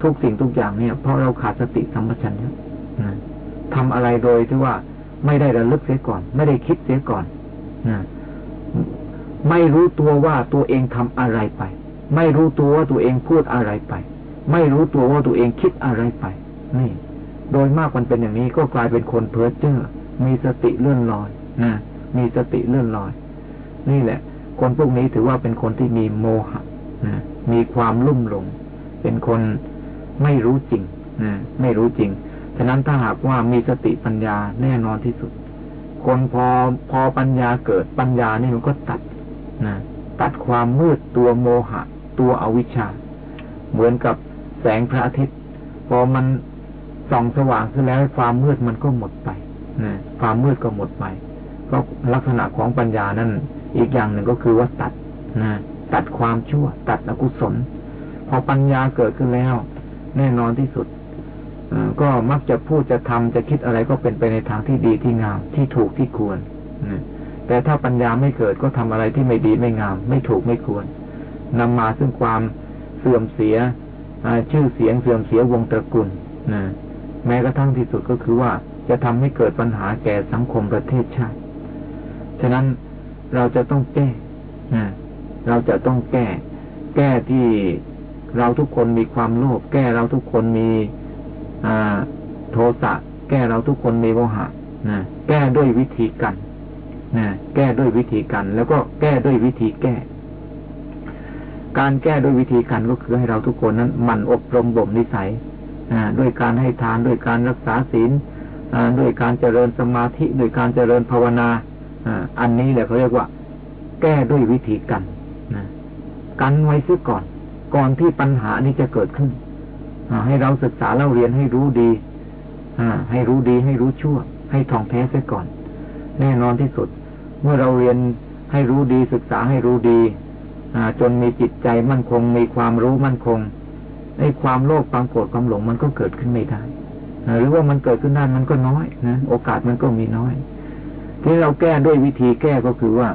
ทุกสิ่งทุกอย่างเนี่ย เพราะเราขาดสติสัมปชัญญะนะ ทำอะไรโดยที่ว่า ไม่ได้ระลึกเสียก่อน ไม่ได้คิดเสียก่อนนะไม่รู้ตัวว่าตัวเองทำอะไรไป ไม่รู้ตัวว่าตัวเองพูดอะไรไป ไม่รู้ตัวว่าตัวเองคิดอะไรไป นี่ โดยมากมันเป็นอย่างนี้ก็กลายเป็นคนเพ้อเจ้อมีสติเลื่อนลอยนะมีสติเลื่อนลอย นี่แหละ คนพวกนี้ถือว่าเป็นคนที่มีโมหะนะมีความลุ่มหลง เป็นคนไม่รู้จริงนะไม่รู้จริง ฉะนั้นถ้าหากว่ามีสติปัญญาแน่นอนที่สุด คนพอพอปัญญาเกิดปัญญานี่มันก็ตัดนะตัดความมืดตัวโมหะ ตัวอวิชชา เหมือนกับแสงพระอาทิตย์ พอมันส่องสว่างขึ้นแล้วความมืดมันก็หมดไปนะความมืดก็หมดไปก็ลักษณะของปัญญานั้นอีกอย่างหนึ่งก็คือว่าตัดนะตัดความชั่ว ตัดอกุศล พอปัญญาเกิดขึ้นแล้ว แน่นอนที่สุด ก็มักจะพูดจะทำจะคิดอะไรก็เป็นไปในทางที่ดีที่งามที่ถูกที่ควรแต่ถ้าปัญญาไม่เกิดก็ทำอะไรที่ไม่ดีไม่งาม ไม่ถูกไม่ควรนำมาซึ่งความเสื่อมเสียชื่อเสียงเสื่อมเสียวงตระกูลนะแม้กระทั่งที่สุดก็คือว่าจะทำให้เกิดปัญหาแก่สังคมประเทศชาติ ฉะนั้นเราจะต้องแก้นะเราจะต้องแก้ แก้ที่เราทุกคนมีความโลภแก้เราทุกคนมี โทสะแก้เราทุกคนมีโมหะนะแก้ด้วยวิธีกันนะแก้ด้วยวิธีกัน แล้วก็แก้ด้วยวิธีแก้ การแก้ด้วยวิธีกันก็คือให้เราทุกคนนั้นหมั่นอบรมบ่มนิสัยด้วยการให้ทานด้วยการรักษาศีลด้วยการเจริญสมาธิด้วยการเจริญภาวนาอันนี้แหละเขาเรียกว่า แก้ด้วยวิธีกันนะกันไว้ซะก่อน ก่อนที่ปัญหานี้จะเกิดขึ้น ให้เราศึกษาเล่าเรียนให้รู้ดีให้รู้ดีให้รู้ชั่ว ให้ท่องแท้เสียก่อน แน่นอนที่สุด เมื่อเราเรียนให้รู้ดีศึกษาให้รู้ดีจนมีจิตใจมั่นคง มีความรู้มั่นคงไอ้ความโลภความโกรธความหลงมันก็เกิดขึ้นไม่ได้หรือว่ามันเกิดขึ้นได้นมันก็น้อยนะโอกาสมันก็มีน้อย ที่เราแก้ด้วยวิธีแก้ก็คือว่า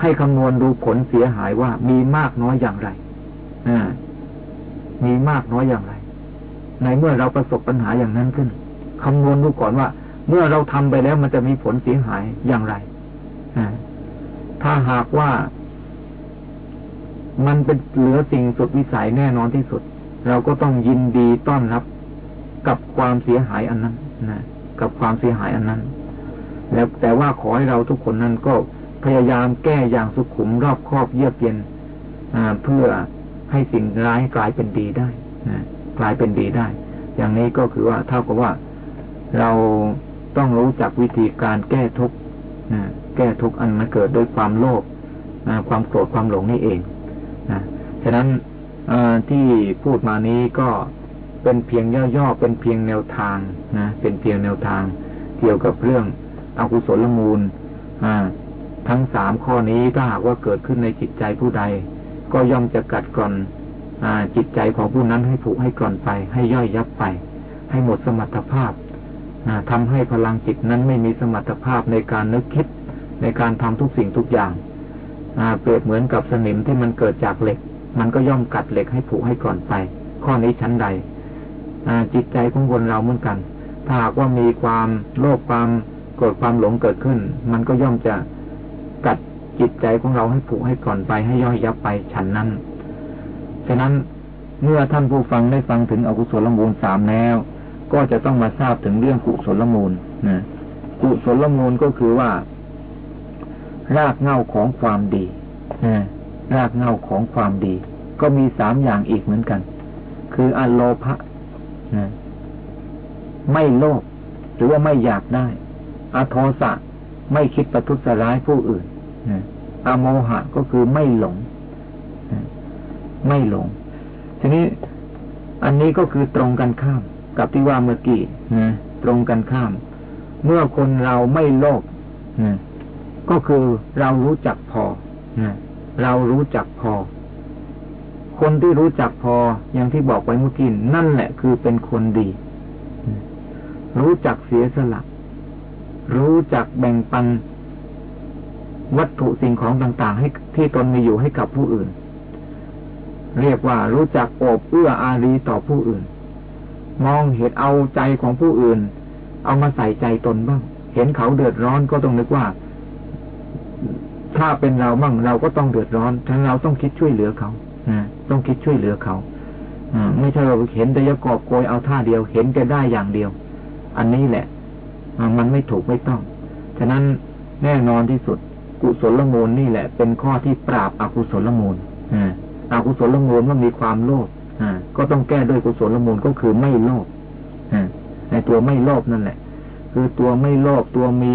ให้คำนวณดูผลเสียหายว่ามีมากน้อยอย่างไรอมีมากน้อยอย่างไร ในเมื่อเราประสบปัญหาอย่างนั้นขึ้นคำนวณดูก่อนว่า เมื่อเราทำไปแล้วมันจะมีผลเสียหายอย่างไรถ้าหากว่า มันเป็นเหลือสิ่งสุดวิสัยแน่นอนที่สุด เราก็ต้องยินดีต้อนรับ กับความเสียหายอันนั้นนะกับความเสียหายอันนั้น แล้วแต่ว่าขอให้เราทุกคนนั้นก็พยายามแก้อย่างสุขุมรอบครอบเยือกเย็นเพื่อให้สิ่งร้ายกลายเป็นดีได้นะ กลายเป็นดีได้ อย่างนี้ก็คือว่าเท่ากับว่าเราต้องรู้จักวิธีการแก้ทุกข์แก้ทุกข์อันมันเกิดด้วยความโลภความโกรธความหลงนี่เองนะฉะนั้นที่พูดมานี้ก็เป็นเพียงย่อๆเป็นเพียงแนวทางนะเป็นเพียงแนวทาง เกี่ยวกับเรื่องอกุศลมูลทั้งสามข้อนี้ถ้าหากว่าเกิดขึ้นในจิตใจผู้ใด ก็ย่อมจะกัดกร่อน จิตใจของผู้นั้นให้ผุให้กร่อนไป ให้ย่อยยับไป ให้หมดสมรรถภาพทำให้พลังจิตนั้นไม่มีสมรรถภาพในการนึกคิดในการทำทุกสิ่งทุกอย่างเปรียบเหมือนกับสนิมที่มันเกิดจากเหล็ก มันก็ย่อมกัดเหล็กให้ผุให้กร่อนไป ข้อนี้ชั้นใดจิตใจของคนเราเหมือนกัน ถ้าหากว่ามีความโลภความโกรธความหลงเกิดขึ้น มันก็ย่อมจะกัดจิตใจของเราให้ผุให้ก่อนไปให้ย่อยยับไปฉันนั้น ฉะนั้นเมื่อท่านผู้ฟังได้ฟังถึงอกุศลมูลสามแล้ว ก็จะต้องมาทราบถึงเรื่องกุศลมูลนะกุศลมูลก็คือว่า รากเหง้าของความดีนะรากเหง้าของความดี ก็มีสามอย่างอีกเหมือนกัน คืออโลภะนะไม่โลภหรือว่าไม่อยากได้ อโทสะไม่คิดประทุษร้ายผู้อื่นนะอโมหะก็คือไม่หลง ไม่หลง ทีนี้อันนี้ก็คือตรงกันข้าม กับที่ว่าเมื่อกี้นะตรงกันข้าม เมื่อคนเราไม่โลภนะก็คือเรารู้จักพอนะเรารู้จักพอ คนที่รู้จักพออย่างที่บอกไว้เมื่อกี้นั่นแหละคือเป็นคนดี รู้จักเสียสละรู้จักแบ่งปันวัตถุสิ่งของต่าง ๆ ให้ที่ตนมีอยู่ให้กับผู้อื่น เรียกว่ารู้จักโอบเอื้ออารีต่อผู้อื่น มองเห็นเอาใจของผู้อื่น เอามาใส่ใจตนบ้าง เห็นเขาเดือดร้อนก็ต้องนึกว่า ถ้าเป็นเราบ้างเราก็ต้องเดือดร้อนทั้งเราต้องคิดช่วยเหลือเขาต้องคิดช่วยเหลือเขาไม่ใช่เราเห็นแต่ยกอบโกยเอาท่าเดียวเห็นแกได้อย่างเดียว อันนี้แหละมันไม่ถูกไม่ต้อง ฉะนั้นแน่นอนที่สุด กุศลมูลนี่แหละ เป็นข้อที่ปราบอกุศลมูลอ กุศลมูลว่ามีความโลภก็ต้องแก้ด้วยกุศลมูลก็คือไม่โลภในตัวไม่โลภนั่นแหละ คือตัวไม่โลภตัวมี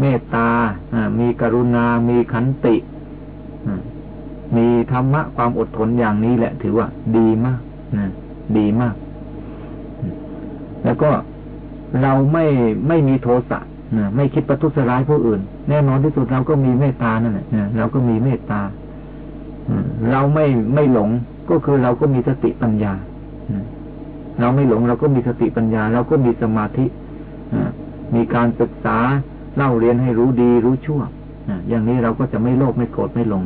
เมตตามีกรุณา มีขันติมีธรรมะความอดทนอย่างนี้แหละ ถือว่า ดีมากนะดีมาก แล้วก็เราไม่ไม่มีโทสะนะไม่คิดประทุษร้ายผู้อื่น แน่นอนที่สุดเราก็มีเมตตานั่นแหละนะเราก็มีเมตตา เราไม่ไม่หลงก็คือเราก็มีสติปัญญาเราไม่หลงเราก็มีสติปัญญา เราก็มีสมาธิมีการศึกษาเล่าเรียนให้รู้ดีรู้ชั่วอย่างนี้เราก็จะไม่โลภไม่โกรธไม่หลง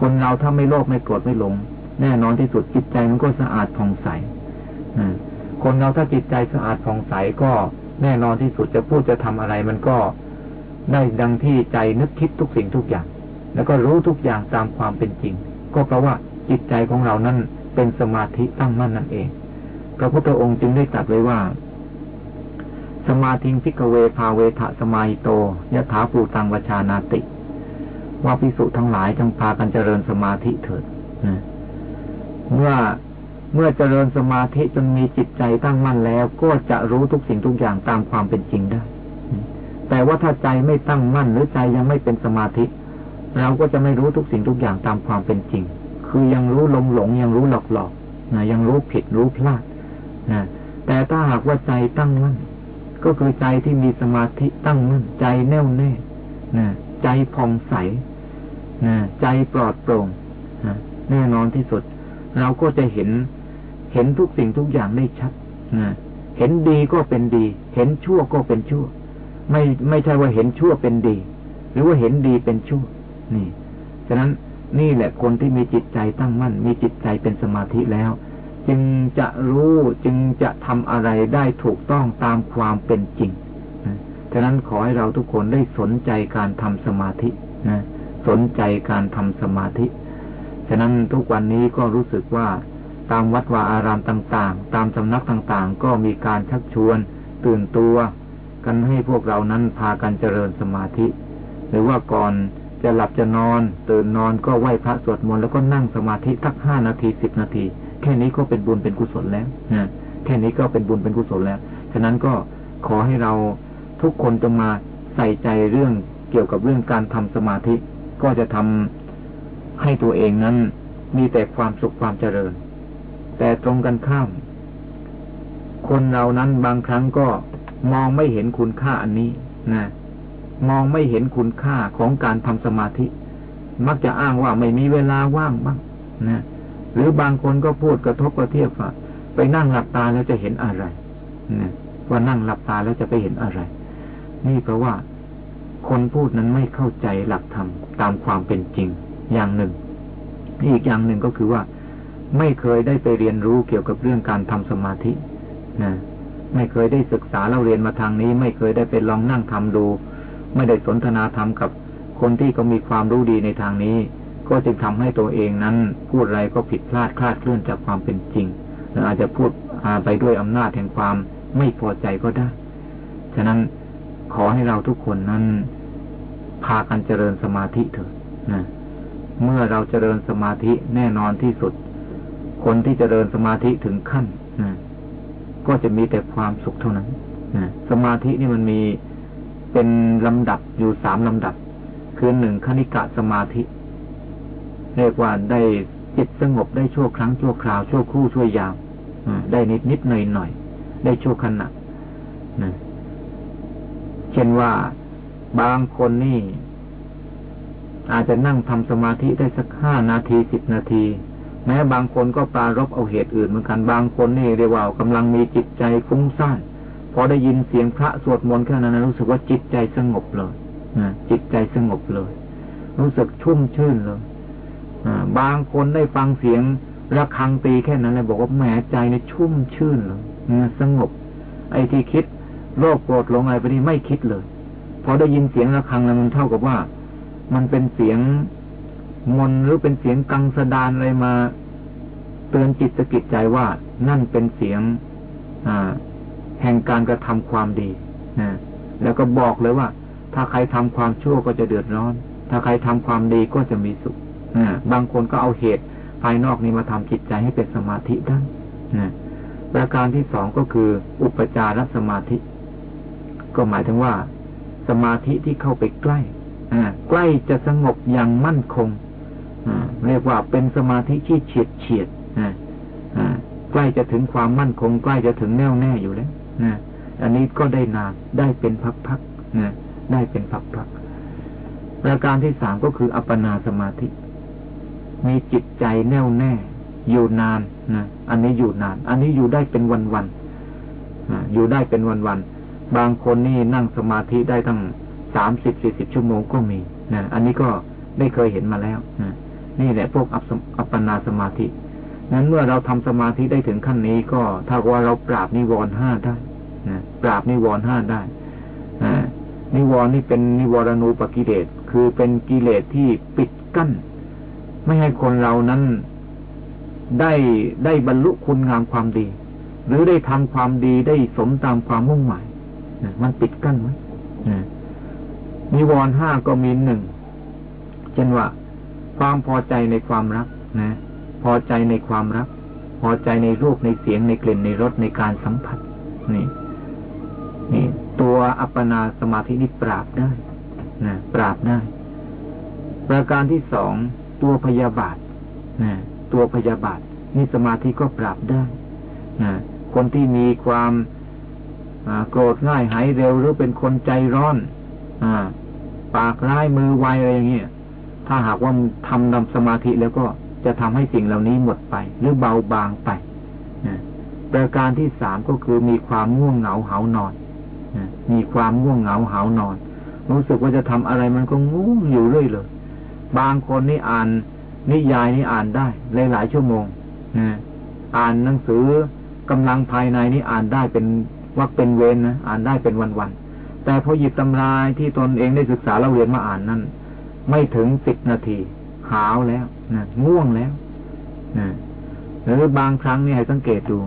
คนเราถ้าไม่โลภไม่โกรธไม่หลง แน่นอนที่สุดจิตใจมันก็สะอาดผ่องใสคนเราถ้าจิตใจสะอาดผ่องใสก็แน่นอนที่สุดจะพูดจะทำอะไร มันก็ได้ดังที่ใจนึกคิดทุกสิ่งทุกอย่าง แล้วก็รู้ทุกอย่างตามความเป็นจริง ก็เพราะว่าจิตใจของเรานั้นเป็นสมาธิตั้งมั่นนั่นเอง พระพุทธองค์จึงได้ตรัสไว้ว่า สมาธิพิกเวภาเวทะสมาหิโตยะถาปูตังวชานาติ ว่าพิสุทั้งหลายจงพากันเจริญสมาธิเถิดเมื่อเมื่อเจริญสมาธิจนมีจิตใจตั้งมั่นแล้ว ก็จะรู้ทุกสิ่งทุกอย่างตามความเป็นจริงได้ แต่ว่าถ้าใจไม่ตั้งมั่นหรือใจยังไม่เป็นสมาธิ เราก็จะไม่รู้ทุกสิ่งทุกอย่างตามความเป็นจริง คือยังรู้หลงหลงยังรู้หลอกหลอกนะยังรู้ผิดรู้พลาดนะแต่ถ้าหากว่าใจตั้งมั่นก็คือใจที่มีสมาธิตั้งมั่นใจแน่วแน่นะใจผ่องใสนะใจปลอดโปร่งนะแน่นอนที่สุด เราก็จะเห็นเห็นทุกสิ่งทุกอย่างได้ชัดนะเห็นดีก็เป็นดี เห็นชั่วก็เป็นชั่ว ไม่ไม่ใช่ว่าเห็นชั่วเป็นดี หรือว่าเห็นดีเป็นชั่ว นี่ ฉะนั้นนี่แหละคนที่มีจิตใจตั้งมั่น มีจิตใจเป็นสมาธิแล้ว จึงจะรู้จึงจะทำอะไรได้ถูกต้องตามความเป็นจริงฉะนั้นขอให้เราทุกคนได้สนใจการทำสมาธินะสนใจการทำสมาธิ ฉะนั้นทุกวันนี้ก็รู้สึกว่าตามวัดวาอารามต่างๆ ตามสำนักต่างๆ ก็มีการชักชวน ตื่นตัว กันให้พวกเรานั้นพากันเจริญสมาธิ หรือว่าก่อน จะหลับจะนอนตื่นนอนก็ไหว้พระสวดมนต์แล้วก็นั่งสมาธิทักห้านาทีสิบนาที แค่นี้ก็เป็นบุญเป็นกุศลแล้วนะแค่นี้ก็เป็นบุญเป็นกุศลแล้วฉะนั้นก็ขอให้เราทุกคนจงมาใส่ใจเรื่องเกี่ยวกับเรื่องการทำสมาธิ ก็จะทำให้ตัวเองนั้น มีแต่ความสุขความเจริญ แต่ตรงกันข้าม คนเรานั้นบางครั้งก็มองไม่เห็นคุณค่าอันนี้นะ มองไม่เห็นคุณค่าของการทำสมาธิ มักจะอ้างว่าไม่มีเวลาว่างบ้างนะหรือบางคนก็พูดกระทบกระเทียบว่าไปนั่งหลับตาแล้วจะเห็นอะไรนะว่านั่งหลับตาแล้วจะไปเห็นอะไร นี่เพราะว่าคนพูดนั้นไม่เข้าใจหลักธรรมตามความเป็นจริงอย่างหนึ่ง อีกอย่างหนึ่งก็คือว่า ไม่เคยได้ไปเรียนรู้เกี่ยวกับเรื่องการทำสมาธินะไม่เคยได้ศึกษาเราเรียนมาทางนี้ ไม่เคยได้ไปลองนั่งทำดู ไม่ได้สนทนาธรรมกับคนที่ก็มีความรู้ดีในทางนี้ ก็จึงทำให้ตัวเองนั้นพูดอะไรก็ผิดพลาดคลาดเคลื่อนจากความเป็นจริงหรืออาจจะพูดไปด้วยอำนาจแห่งความไม่พอใจก็ได้ ฉะนั้นขอให้เราทุกคนนั้น พากันเจริญสมาธิเถอะนะเมื่อเราเจริญสมาธิแน่นอนที่สุด คนที่จเจริญสมาธิถึงขั้นนะก็จะมีแต่ความสุขเท่านั้นนะสมาธินี่มันมี เป็นลำดับอยู่สามลำดับ คือหนึ่งคณิกะสมาธิ เรียกว่าได้จิตสงบได้ชั่วครั้งชั่วคราวชั่วคู่ชั่วยาวได้นิดนิดหน่อยหน่อยได้ชั่วขณะนะเช่นว่าบางคนนี่ อาจจะนั่งทำสมาธิได้สักห้านาทีสิบนาที แม้บางคนก็ปรารบเอาเหตุอื่นเหมือนกัน บางคนนี่เรียกว่ากำลังมีจิตใจฟุ้งซ่าน พอได้ยินเสียงพระสวดมนต์แค่นั้นรู้สึกว่าจิตใจสงบเลยนะจิตใจสงบเลย รู้สึกชุ่มชื่นเลยบางคนได้ฟังเสียงระฆังตีแค่นั้นเลยบอกว่าแหมใจในชุ่มชื่นเลยสงบ ไอ้ที่คิดโรคโกรธหลงอะไรไปนี่ไม่คิดเลยพอได้ยินเสียงระฆังแล้วมันเท่ากับว่า มันเป็นเสียงมนหรือเป็นเสียงกังสดานอะไรมา เตือนจิตสกิดใจว่านั่นเป็นเสียง แห่งการกระทำความดีนะแล้วก็บอกเลยว่า ถ้าใครทำความชั่วก็จะเดือดร้อน ถ้าใครทำความดีก็จะมีสุขนะบางคนก็เอาเหตุภายนอกนี้มาทำจิตใจให้เป็นสมาธิได้นะประการที่สองก็คือ อุปจารสมาธิ ก็หมายถึงว่า สมาธิที่เข้าไปใกล้ใกล้จะสงบอย่างมั่นคงเรียกว่าเป็นสมาธิที่เฉียดเฉียดใกล้จะถึงความมั่นคง ใกล้จะถึงแน่วแน่อยู่แล้ว นะอันนี้ก็ได้นานได้เป็นพักๆนะได้เป็นพักๆประการที่สามก็คืออัปปนาสมาธิ มีจิตใจแน่วแน่ อยู่นานนะอันนี้อยู่นาน อันนี้อยู่ได้เป็นวันวันอยู่ได้เป็นวันวันบางคนนี่นั่งสมาธิได้ตั้งสามสิบสี่สิบชั่วโมงก็มีนะอันนี้ก็ได้เคยเห็นมาแล้วนะนี่แหละพวกอัปปนาสมาธิ นั้นเมื่อเราทำสมาธิได้ถึงขั้นนี้ก็ถ้าว่าเราปราบนิวรณ์ห้าได้นะปราบนิวรณ์ห้าได้นิวรณ์นี่เป็นนิวรณูปกิเลสคือเป็นกิเลสที่ปิดกั้น ไม่ให้คนเรานั้นได้ได้บรรลุคุณงามความดี หรือได้ทำความดีได้สมตามความมุ่งหมายมันปิดกั้นไว้นิวรณ์ห้าก็มีหนึ่งเช่นว่า ความพอใจในความรักนะ อใจในความรัก พอใจในรูปในเสียงในกลิ่นในรสในการสัมผัส นี่ นี่ ตัวอัปปนาสมาธินี่ปราบได้นะปราบได้ ประการที่สองตัวพยาบาทนะตัวพยาบาทนี่สมาธิก็ปราบได้นะคนที่มีความโกรธง่ายหายเร็วหรือเป็นคนใจร้อนอปากร้ายมือไวอะไรอย่างเงี้ยถ้าหากว่าทำนำสมาธิแล้วก็ จะทำให้สิ่งเหล่านี้หมดไป หรือเบาบางไปนะประการที่สามก็คือมีความง่วงเหงาเหานอนนะมีความง่วงเหงาเหานอน รู้สึกว่าจะทำอะไรมันก็ง่วงอยู่เรื่อยเลย บางคนนี่อ่านนิยายนี่อ่านได้หลายๆชั่วโมงนะอ่านหนังสือกำลังภายในนี่อ่านได้เป็นวักเป็นเวรนะอ่านได้เป็นวันๆแต่พอหยิบตำราที่ตนเองได้ศึกษาเราเรียนมาอ่านนั้นไม่ถึงสิบนาที หาวแล้วนะง่วงแล้วนะหรือบางครั้งเนี่ยให้สังเกตดู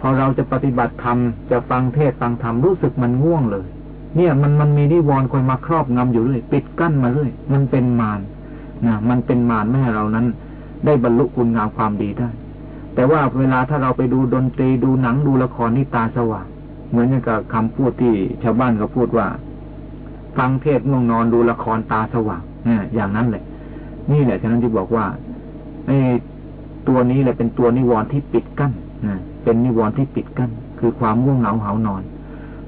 พอเราจะปฏิบัติธรรมจะฟังเทศฟังธรรมรู้สึกมันง่วงเลย เนี่ยมันมันมีนิวรณ์คอยมาครอบงำอยู่เรื่อยปิดกั้นมาเรื่อยมันเป็นมารนะมันเป็นมารไม่ให้เรานั้น ได้บรรลุคุณงามความดีได้ แต่ว่าเวลาถ้าเราไปดูดนตรีดูหนังดูละครนี่ตาสว่างเหมือนกับคำพูดที่ชาวบ้านเขาพูดว่า ฟังเทศง่วงนอนดูละครตาสว่างเนี่ยอย่างนั้นแหละ นี่แหละฉะนั้นที่บอกว่าไอ้ตัวนี้แหละเป็นตัวนิวรณ์ที่ปิดกั้นนะเป็นนิวรณ์ที่ปิดกั้นคือความง่วงเหงาเหานอน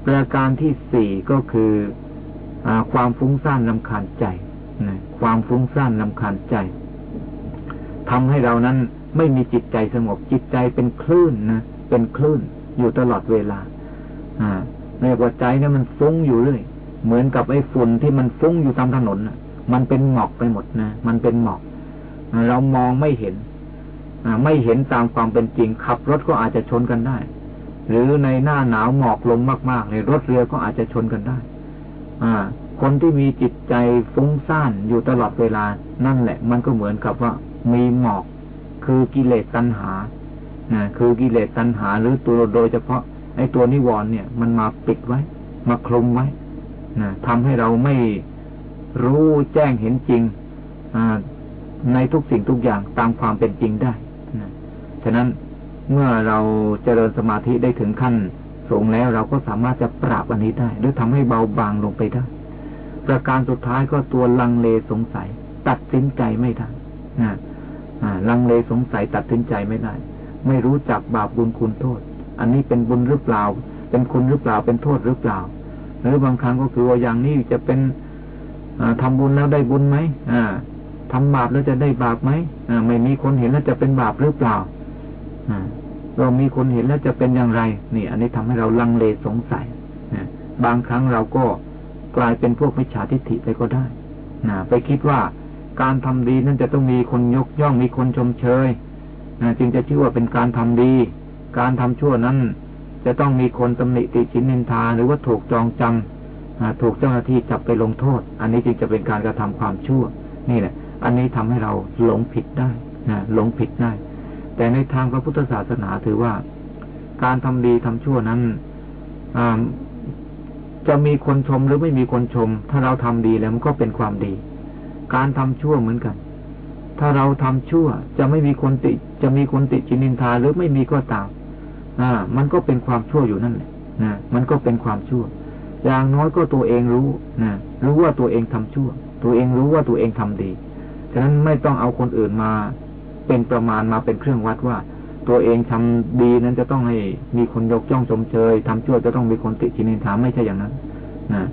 ประการที่สี่ก็คืออความฟุ้งซ่านลำคาญใจนะความฟุ้งซ่านลำคาญใจทำให้เรานั้นไม่มีจิตใจสงบจิตใจเป็นคลื่นนะเป็นคลื่นอยู่ตลอดเวลา อ่าในหัวใจเนี่ยมันฟุ้งอยู่เรื่อยเหมือนกับไอ้ฝุ่นที่มันฟุ้งอยู่ตามถนน มันเป็นหมอกไปหมดนะ มันเป็นหมอก เรามองไม่เห็นไม่เห็นตามความเป็นจริง ขับรถก็อาจจะชนกันได้ หรือในหน้าหนาวหมอกลงมากๆในรถเรือก็อาจจะชนกันได้ อ่า คนที่มีจิตใจฟุ้งซ่านอยู่ตลอดเวลา นั่นแหละ มันก็เหมือนกับว่า มีหมอก คือกิเลสตัณหานะคือกิเลสตัณหา หรือตัวโดยเฉพาะ ไอ้ตัวนิวรณ์เนี่ย มันมาปิดไว้ มาคลุมไว้นะทำให้เราไม่ รู้แจ้งเห็นจริงในทุกสิ่งทุกอย่างตามความเป็นจริงได้นะฉะนั้นเมื่อเราเจริญสมาธิได้ถึงขั้นสูงแล้วเราก็สามารถจะปราบอันนี้ได้ หรือทำให้เบาบางลงไปได้ ประการสุดท้ายก็ตัวลังเลสงสัย ตัดสินใจไม่ได้นะลังเลสงสัยตัดสินใจไม่ได้ ไม่รู้จักบาปบุญคุณโทษ อันนี้เป็นบุญหรือเปล่า เป็นคุณหรือเปล่าเป็นโทษหรือเปล่า หรือบางครั้งก็คือว่าอย่างนี้จะเป็น ทำบุญแล้วได้บุญไหมทำบาปแล้วจะได้บาปไหมไม่มีคนเห็นแล้วจะเป็นบาปหรือเปล่าเรามีคนเห็นแล้วจะเป็นอย่างไร นี่ อันนี้ทำให้เราลังเลสงสัยบางครั้งเราก็กลายเป็นพวกมิจฉาทิฏฐิไปก็ได้ไปคิดว่าการทำดีนั้นจะต้องมีคนยกย่องมีคนชมเชยจึงจะชื่อว่าเป็นการทำดี การทำชั่วนั้น จะต้องมีคนตำหนิติชินนินทาหรือว่าถูกจองจำ ถูกเจ้าหน้าที่จับไปลงโทษ อันนี้จึงจะเป็นการกระทำความชั่ว นี่แหละ อันนี้ทำให้เราหลงผิดได้นะหลงผิดได้ แต่ในทางพระพุทธศาสนาถือว่า การทำดีทำชั่วนั้นจะมีคนชมหรือไม่มีคนชม ถ้าเราทำดีแล้วมันก็เป็นความดี การทำชั่วเหมือนกัน ถ้าเราทำชั่ว จะไม่มีคนติ จะมีคนติจินินทาหรือไม่มีก็ตามอ่า มันก็เป็นความชั่วอยู่นั่นแหละนะมันก็เป็นความชั่ว อย่างน้อยก็ตัวเองรู้นะรู้ว่าตัวเองทำชั่ว ตัวเองรู้ว่าตัวเองทำดี ฉะนั้นไม่ต้องเอาคนอื่นมา เป็นประมาณมาเป็นเครื่องวัดว่า ตัวเองทำดีนั้นจะต้องให้มีคนยกย่องชมเชยทำชั่วจะต้องมีคนติชินินถามไม่ใช่อย่างนั้นนะ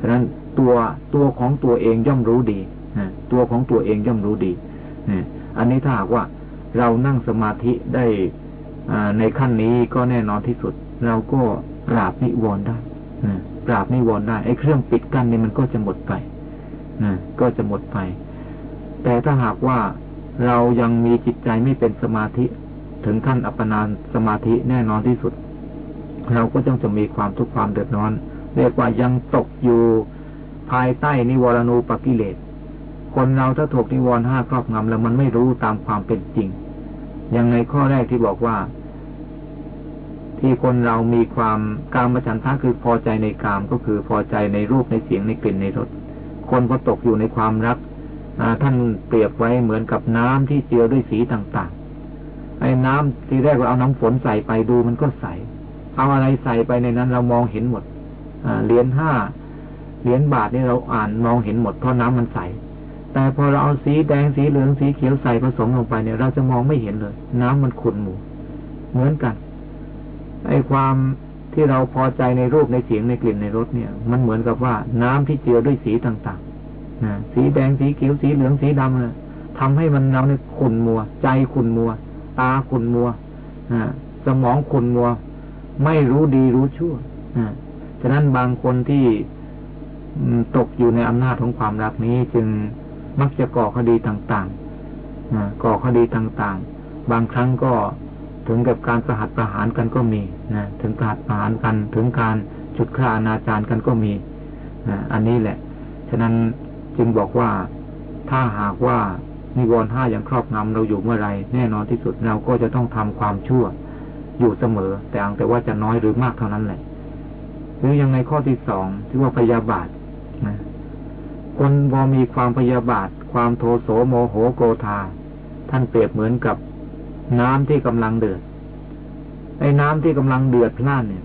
ฉะนั้นตัวตัวของตัวเองย่อมรู้ดีนะตัวของตัวเองย่อมรู้ดีนะอันนี้ถ้าหากว่าเรานั่งสมาธิได้ในขั้นนี้ก็แน่นอนที่สุด เราก็ปราบนิวรณ์ได้ ปราบนิวรณ์ได้ไอ้เครื่องปิดกั้นนี่มันก็จะหมดไปนะก็จะหมดไป แต่ถ้าหากว่าเรายังมีจิตใจไม่เป็นสมาธิถึงขั้นอัปปนาสมาธิแน่นอนที่สุด เราก็ต้องจะมีความทุกข์ความเดือดร้อน เรียกว่ายังตกอยู่ภายใต้นิวรณูปกิเลสคนเราถ้าถูกนิวรณ์ห้าครอบงำแล้วมันไม่รู้ตามความเป็นจริง อย่างในข้อแรกที่บอกว่า ที่คนเรามีความกามฉันทะคือพอใจในกามก็คือพอใจในรูปในเสียงในกลิ่นในรสคนพอตกอยู่ในความรักท่านเปรียบไว้เหมือนกับน้ำที่เจือด้วยสีต่างๆไอ้น้ำที่แรกเราเอาน้ำฝนใส่ไปดูมันก็ใสเอาอะไรใส่ไปในนั้นเรามองเห็นหมดเหรียญห้าเหรียญบาทนี่เราอ่านมองเห็นหมดเพราะน้ำมันใส แต่พอเราเอาสีแดงสีเหลืองสีเขียวใส่ผสมลงไปเนี่ย เราจะมองไม่เห็นเลย น้ำมันขุ่นหมูเหมือนกัน ไอ้ความที่เราพอใจในรูปในเสียงในกลิ่นในรสเนี่ย มันเหมือนกับว่าน้ำที่เจือด้วยสีต่างๆนะสีแดงสีเขียวสีเหลืองสีดำเนี่ยทำให้มันเราเนี่ยขุ่นมัว ใจขุ่นมัว ตาขุ่นมัวนะสมองขุ่นมัว ไม่รู้ดีรู้ชั่วนะฉะนั้นบางคนที่ตกอยู่ในอำนาจของความรักนี้ จึงมักจะก่อคดีต่างๆก่อคดีต่างๆ บางครั้งก็ ถึงกับการประหัตประหารกันก็มีนะถึงประหัตประหารกันถึงการจุดฆ่าอนาจารกันก็มีนะอันนี้แหละ ฉะนั้นจึงบอกว่าถ้าหากว่านิวรณ์ห้ายังครอบงำเราอยู่เมื่อไรแน่นอนที่สุดเราก็จะต้องทำความชั่ว อยู่เสมอ แต่อังแต่ว่าจะน้อยหรือมากเท่านั้นแหละหรือยังในข้อที่สองที่ว่าพยาบาทนะคนพอมีความพยาบาท ความโทโสโมโหโกธาท่านเปรียบเหมือนกับ น้ำที่กำลังเดือดไอ้น้ำที่กำลังเดือดพล่านเนี่ย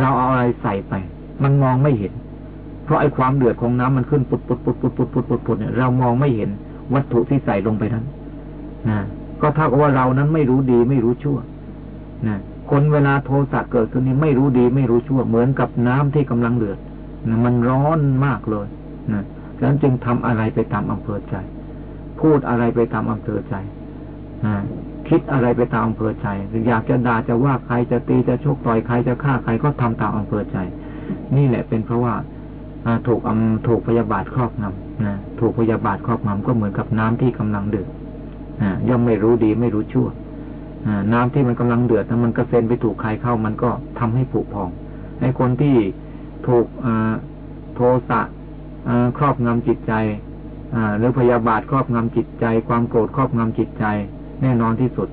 เราเอาอะไรใส่ไป มันมองไม่เห็น เพราะไอ้ความเดือดของน้ำมันขึ้นปุดปุดปุดปุดปุดปุดปุดปุดเนี่ยเรามองไม่เห็นวัตถุที่ใส่ลงไปนั้นนะก็เท่ากับว่าเรานั้นไม่รู้ดีไม่รู้ชั่วนะคนเวลาโทสะเกิดขึ้นนี่ไม่รู้ดีไม่รู้ชั่ว เหมือนกับน้ำที่กำลังเดือดนะมันร้อนมากเลยนะฉะนั้นจึงทำอะไรไปตามอำเภอใจ พูดอะไรไปตามอำเภอใจ คิดอะไรไปตามอำเภอใจอยากจะด่าจะว่าใครจะตีจะชกต่อยใครจะฆ่าใครก็ทำตามอำเภอใจ นี่แหละเป็นเพราะว่าถูกอำถูกพยาบาทครอบงำนะถูกพยาบาทครอบงำก็เหมือนกับน้ำที่กำลังเดือดย่อมไม่รู้ดีไม่รู้ชั่วน้ำที่มันกำลังเดือดถ้ามันกระเซ็นไปถูกใครเข้ามันก็ทำให้ผุพองไอ้คนที่ถูกโทสะครอบงำจิตใจหรือพยาบาทครอบงำจิตใจ ความโกรธครอบงำจิตใจ แน่นอนที่สุด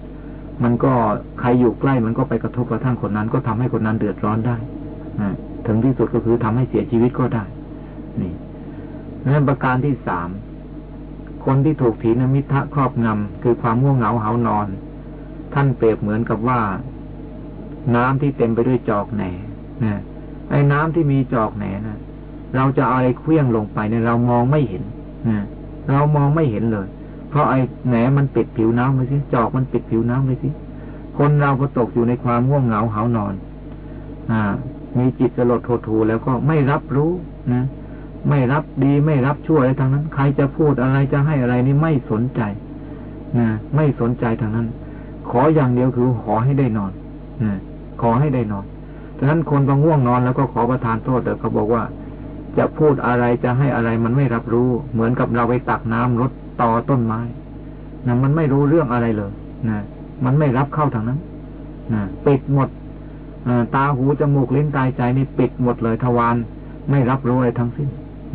มันก็ใครอยู่ใกล้มันก็ไปกระทบกระทั่งคนนั้น ก็ทำให้คนนั้นเดือดร้อนได้ถึงที่สุดก็คือทำให้เสียชีวิตก็ได้ นี่นั้นประการที่สามคนที่ถูกถีนมิทะครอบงำคือความง่วงเหงาเหานอน ท่านเปรียบเหมือนกับว่า น้ำที่เต็มไปด้วยจอกแหน่นะไอ้น้ำที่มีจอกแหนนะเราจะเอาอะไรเคลื่องลงไปเนี่ยเรามองไม่เห็นนะเรามองไม่เห็นเลย เพราะไอ้แหนมันปิดผิวน้ำไปสิจอกมันปิดผิวน้ำไปสิคนเราพอตกอยู่ในความง่วงเหงาเหานอน อ่า มีจิตสลดโททูแล้วก็ไม่รับรู้นะไม่รับดีไม่รับชั่วอะไรทางนั้น ใครจะพูดอะไรจะให้อะไรนี่ไม่สนใจนะไม่สนใจทางนั้น ขออย่างเดียวคือขอให้ได้นอนนะขอให้ได้นอนฉะนั้นคนบางง่วงนอนแล้วก็ขอประทานโทษแต่เขาบอกว่า จะพูดอะไรจะให้อะไรมันไม่รับรู้ เหมือนกับเราไปตักน้ำรด ต่อต้นไม้นะมันไม่รู้เรื่องอะไรเลยนะมันไม่รับเข้าทางนั้นนะปิดหมดตาหูจมูกลิ้นกายใจนี่ปิดหมดเลยทวารไม่รับรู้อะไรทั้งสิ้น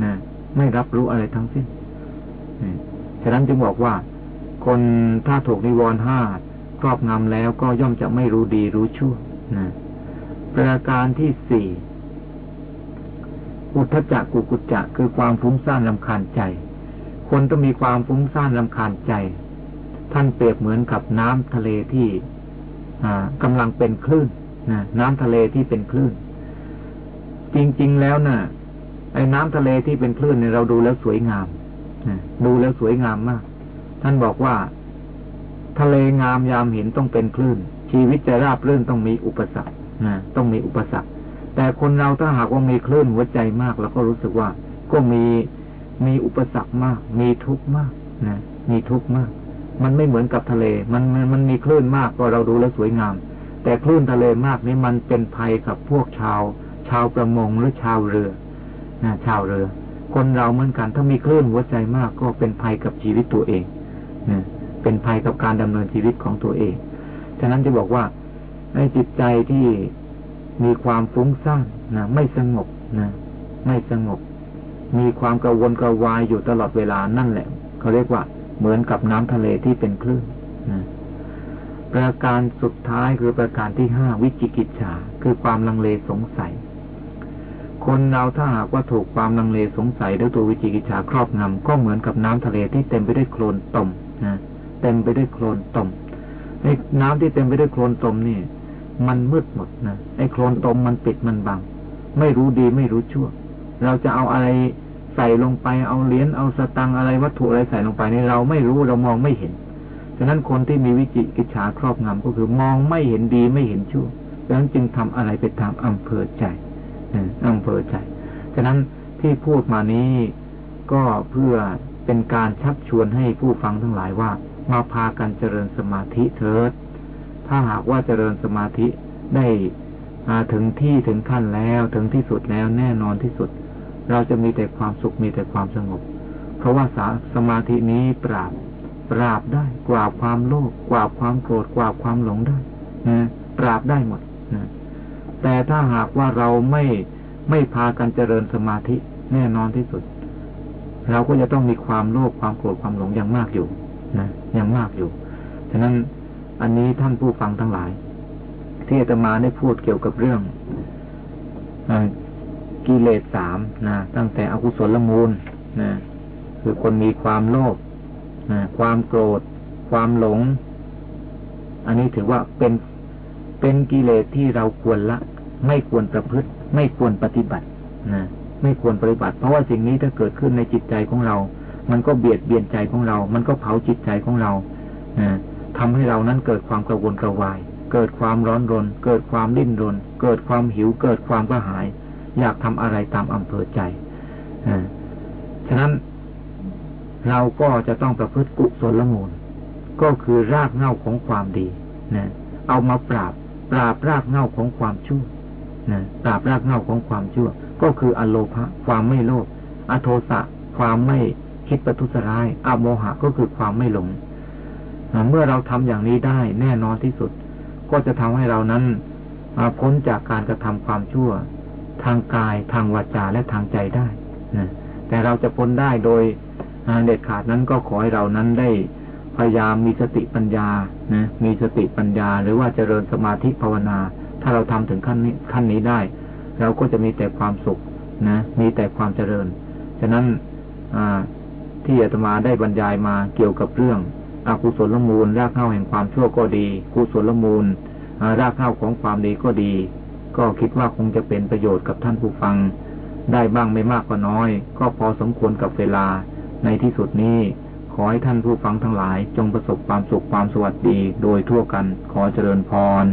นะไม่รับรู้อะไรทั้งสิ้นฉะนั้นจึงบอกว่า คนถ้าถูกนิวรณ์ห้าครอบงำแล้วก็ย่อมจะไม่รู้ดีรู้ชั่วนะประการที่สี่อุทธจักกุกุจจะคือความฟุ้งซ่านลำคาญใจ คนต้องมีความฟุ้งซ่านลำคาญใจ ท่านเปรียบเหมือนกับน้ำทะเลที่กำลังเป็นคลื่นนะน้ำทะเลที่เป็นคลื่น จริง ๆ แล้วนะ่ะ ไอ้น้ำทะเลที่เป็นคลื่นเนี่ยเราดูแล้วสวยงามดูแล้วสวยงามมาก ท่านบอกว่า ทะเลงามยามเห็นต้องเป็นคลื่น ชีวิตจะราบรื่นต้องมีอุปสรรคนะต้องมีอุปสรรค แต่คนเราถ้าหากว่ามีคลื่นหัวใจมาก แล้วก็รู้สึกว่าก็มี มีอุปสรรคมาก มีทุกข์มากนะมีทุกข์มาก มันไม่เหมือนกับทะเล มันมันมันมีคลื่นมากก็เราดูแล้วสวยงาม แต่คลื่นทะเลมากนี่มันเป็นภัยกับพวกชาว ชาวประมงหรือชาวเรือนะชาวเรือ คนเราเหมือนกันถ้ามีคลื่นหัวใจมากก็เป็นภัยกับชีวิตตัวเองนะเป็นภัยกับการดำเนินชีวิตของตัวเอง ฉะนั้นจะบอกว่าในจิตใจที่มีความฟุ้งซ่านนะไม่สงบนะไม่สงบ มีความกระวนกระวายอยู่ตลอดเวลานั่นแหละเขาเรียกว่า เหมือนกับน้ำทะเลที่เป็นคลื่นนะประการสุดท้ายคือประการที่ห้าวิจิกิจฉาคือความลังเลสงสัย คนเราถ้าหากว่าถูกความลังเลสงสัยด้วยตัววิจิกิจฉาครอบงำก็เหมือนกับน้ำทะเลที่เต็มไปด้วยโคลนตมนะเต็มไปด้วยโคลนตมไอ้น้ำที่เต็มไปด้วยโคลนตมนี่มันมืดหมดนะไอ้โคลนตมมันปิดมันบัง ไม่รู้ดีไม่รู้ชั่ว เราจะเอาอะไรใส่ลงไปเอาเหรียญเอาสตังอะไรวัตถุอะไรใส่ลงไปนี่เราไม่รู้เรามองไม่เห็นฉะนั้นคนที่มีวิจิกิจฉาครอบงำก็คือมองไม่เห็นดีไม่เห็นชั่วฉะนั้นจึงทำอะไรไปตามอำเภอใจอำเภอใจฉะนั้นที่พูดมานี้ก็เพื่อเป็นการชักชวนให้ผู้ฟังทั้งหลายว่า มาพากันเจริญสมาธิเถิด ถ้าหากว่าเจริญสมาธิได้ถึงที่ถึงขั้นแล้วถึงที่สุดแล้วแน่นอนที่สุด เราจะมีแต่ความสุขมีแต่ความสงบ เพราะว่าสสมาธินี้ปราบ ปราบได้กว่าความโลภกว่าความโกรธกว่าความหลงได้นะปราบได้หมดนะแต่ถ้าหากว่าเราไม่ไม่พากันเจริญสมาธิแน่นอนที่สุด เราก็จะต้องมีความโลภความโกรธความหลงอย่างมากอยู่นะอย่างมากอยู่ฉะนั้นอันนี้ท่านผู้ฟังทั้งหลาย ที่อาตมาได้พูดเกี่ยวกับเรื่องอ กิเลสสามนะตั้งแต่อกุศลมูลนะคือคนมีความโลภความโกรธ ความหลง อันนี้ถือว่าเป็นเป็นกิเลสที่เราควรละ ไม่ควรประพฤติ ไม่ควรปฏิบัตินะไม่ควรปฏิบัติ เพราะว่าสิ่งนี้ถ้าเกิดขึ้นในจิตใจของเรา มันก็เบียดเบียนใจของเรา มันก็เผาจิตใจของเรานะทำให้เรานั้นเกิดความกระวนกระวาย เกิดความร้อนรน เกิดความดิ้นรน เกิดความหิว เกิดความกระหาย อยากทำอะไรตามอำเภอใจฉะนั้นเราก็จะต้องประพฤติกุศลมูล ก็คือรากเหง้าของความดีนะเอามาปราบ ปราบรากเหง้าของความชั่วนะปราบรากเหง้าของความชั่ว ก็คืออโลภะความไม่โลภอโทสะความไม่คิดประทุษร้ายอโมหะก็คือความไม่หลงเมื่อเราทำอย่างนี้ได้แน่นอนที่สุด ก็จะทำให้เรานั้นพ้นจากการกระทำความชั่ว ทางกายทางวาจาและทางใจได้นะแต่เราจะพ้นได้โดยเด็ดขาดนั้นก็ขอให้เรานั้นได้พยายามมีสติปัญญานะมีสติปัญญา หรือว่าเจริญสมาธิภาวนา ถ้าเราทำถึงขั้นนี้ขั้นนี้ได้ เราก็จะมีแต่ความสุขนะมีแต่ความเจริญ ฉะนั้นที่อาตมาได้บรรยายมาเกี่ยวกับเรื่องอกุศลละมูล รากเหง้าแห่งความชั่วก็ดีกุศลละมูลรากเหง้าของความดีก็ดี ก็คิดว่าคงจะเป็นประโยชน์กับท่านผู้ฟัง ได้บ้างไม่มากก็น้อย ก็พอสมควรกับเวลา ในที่สุดนี้ขอให้ท่านผู้ฟังทั้งหลาย จงประสบความสุขความสวัสดีโดยทั่วกันขอเจริญพร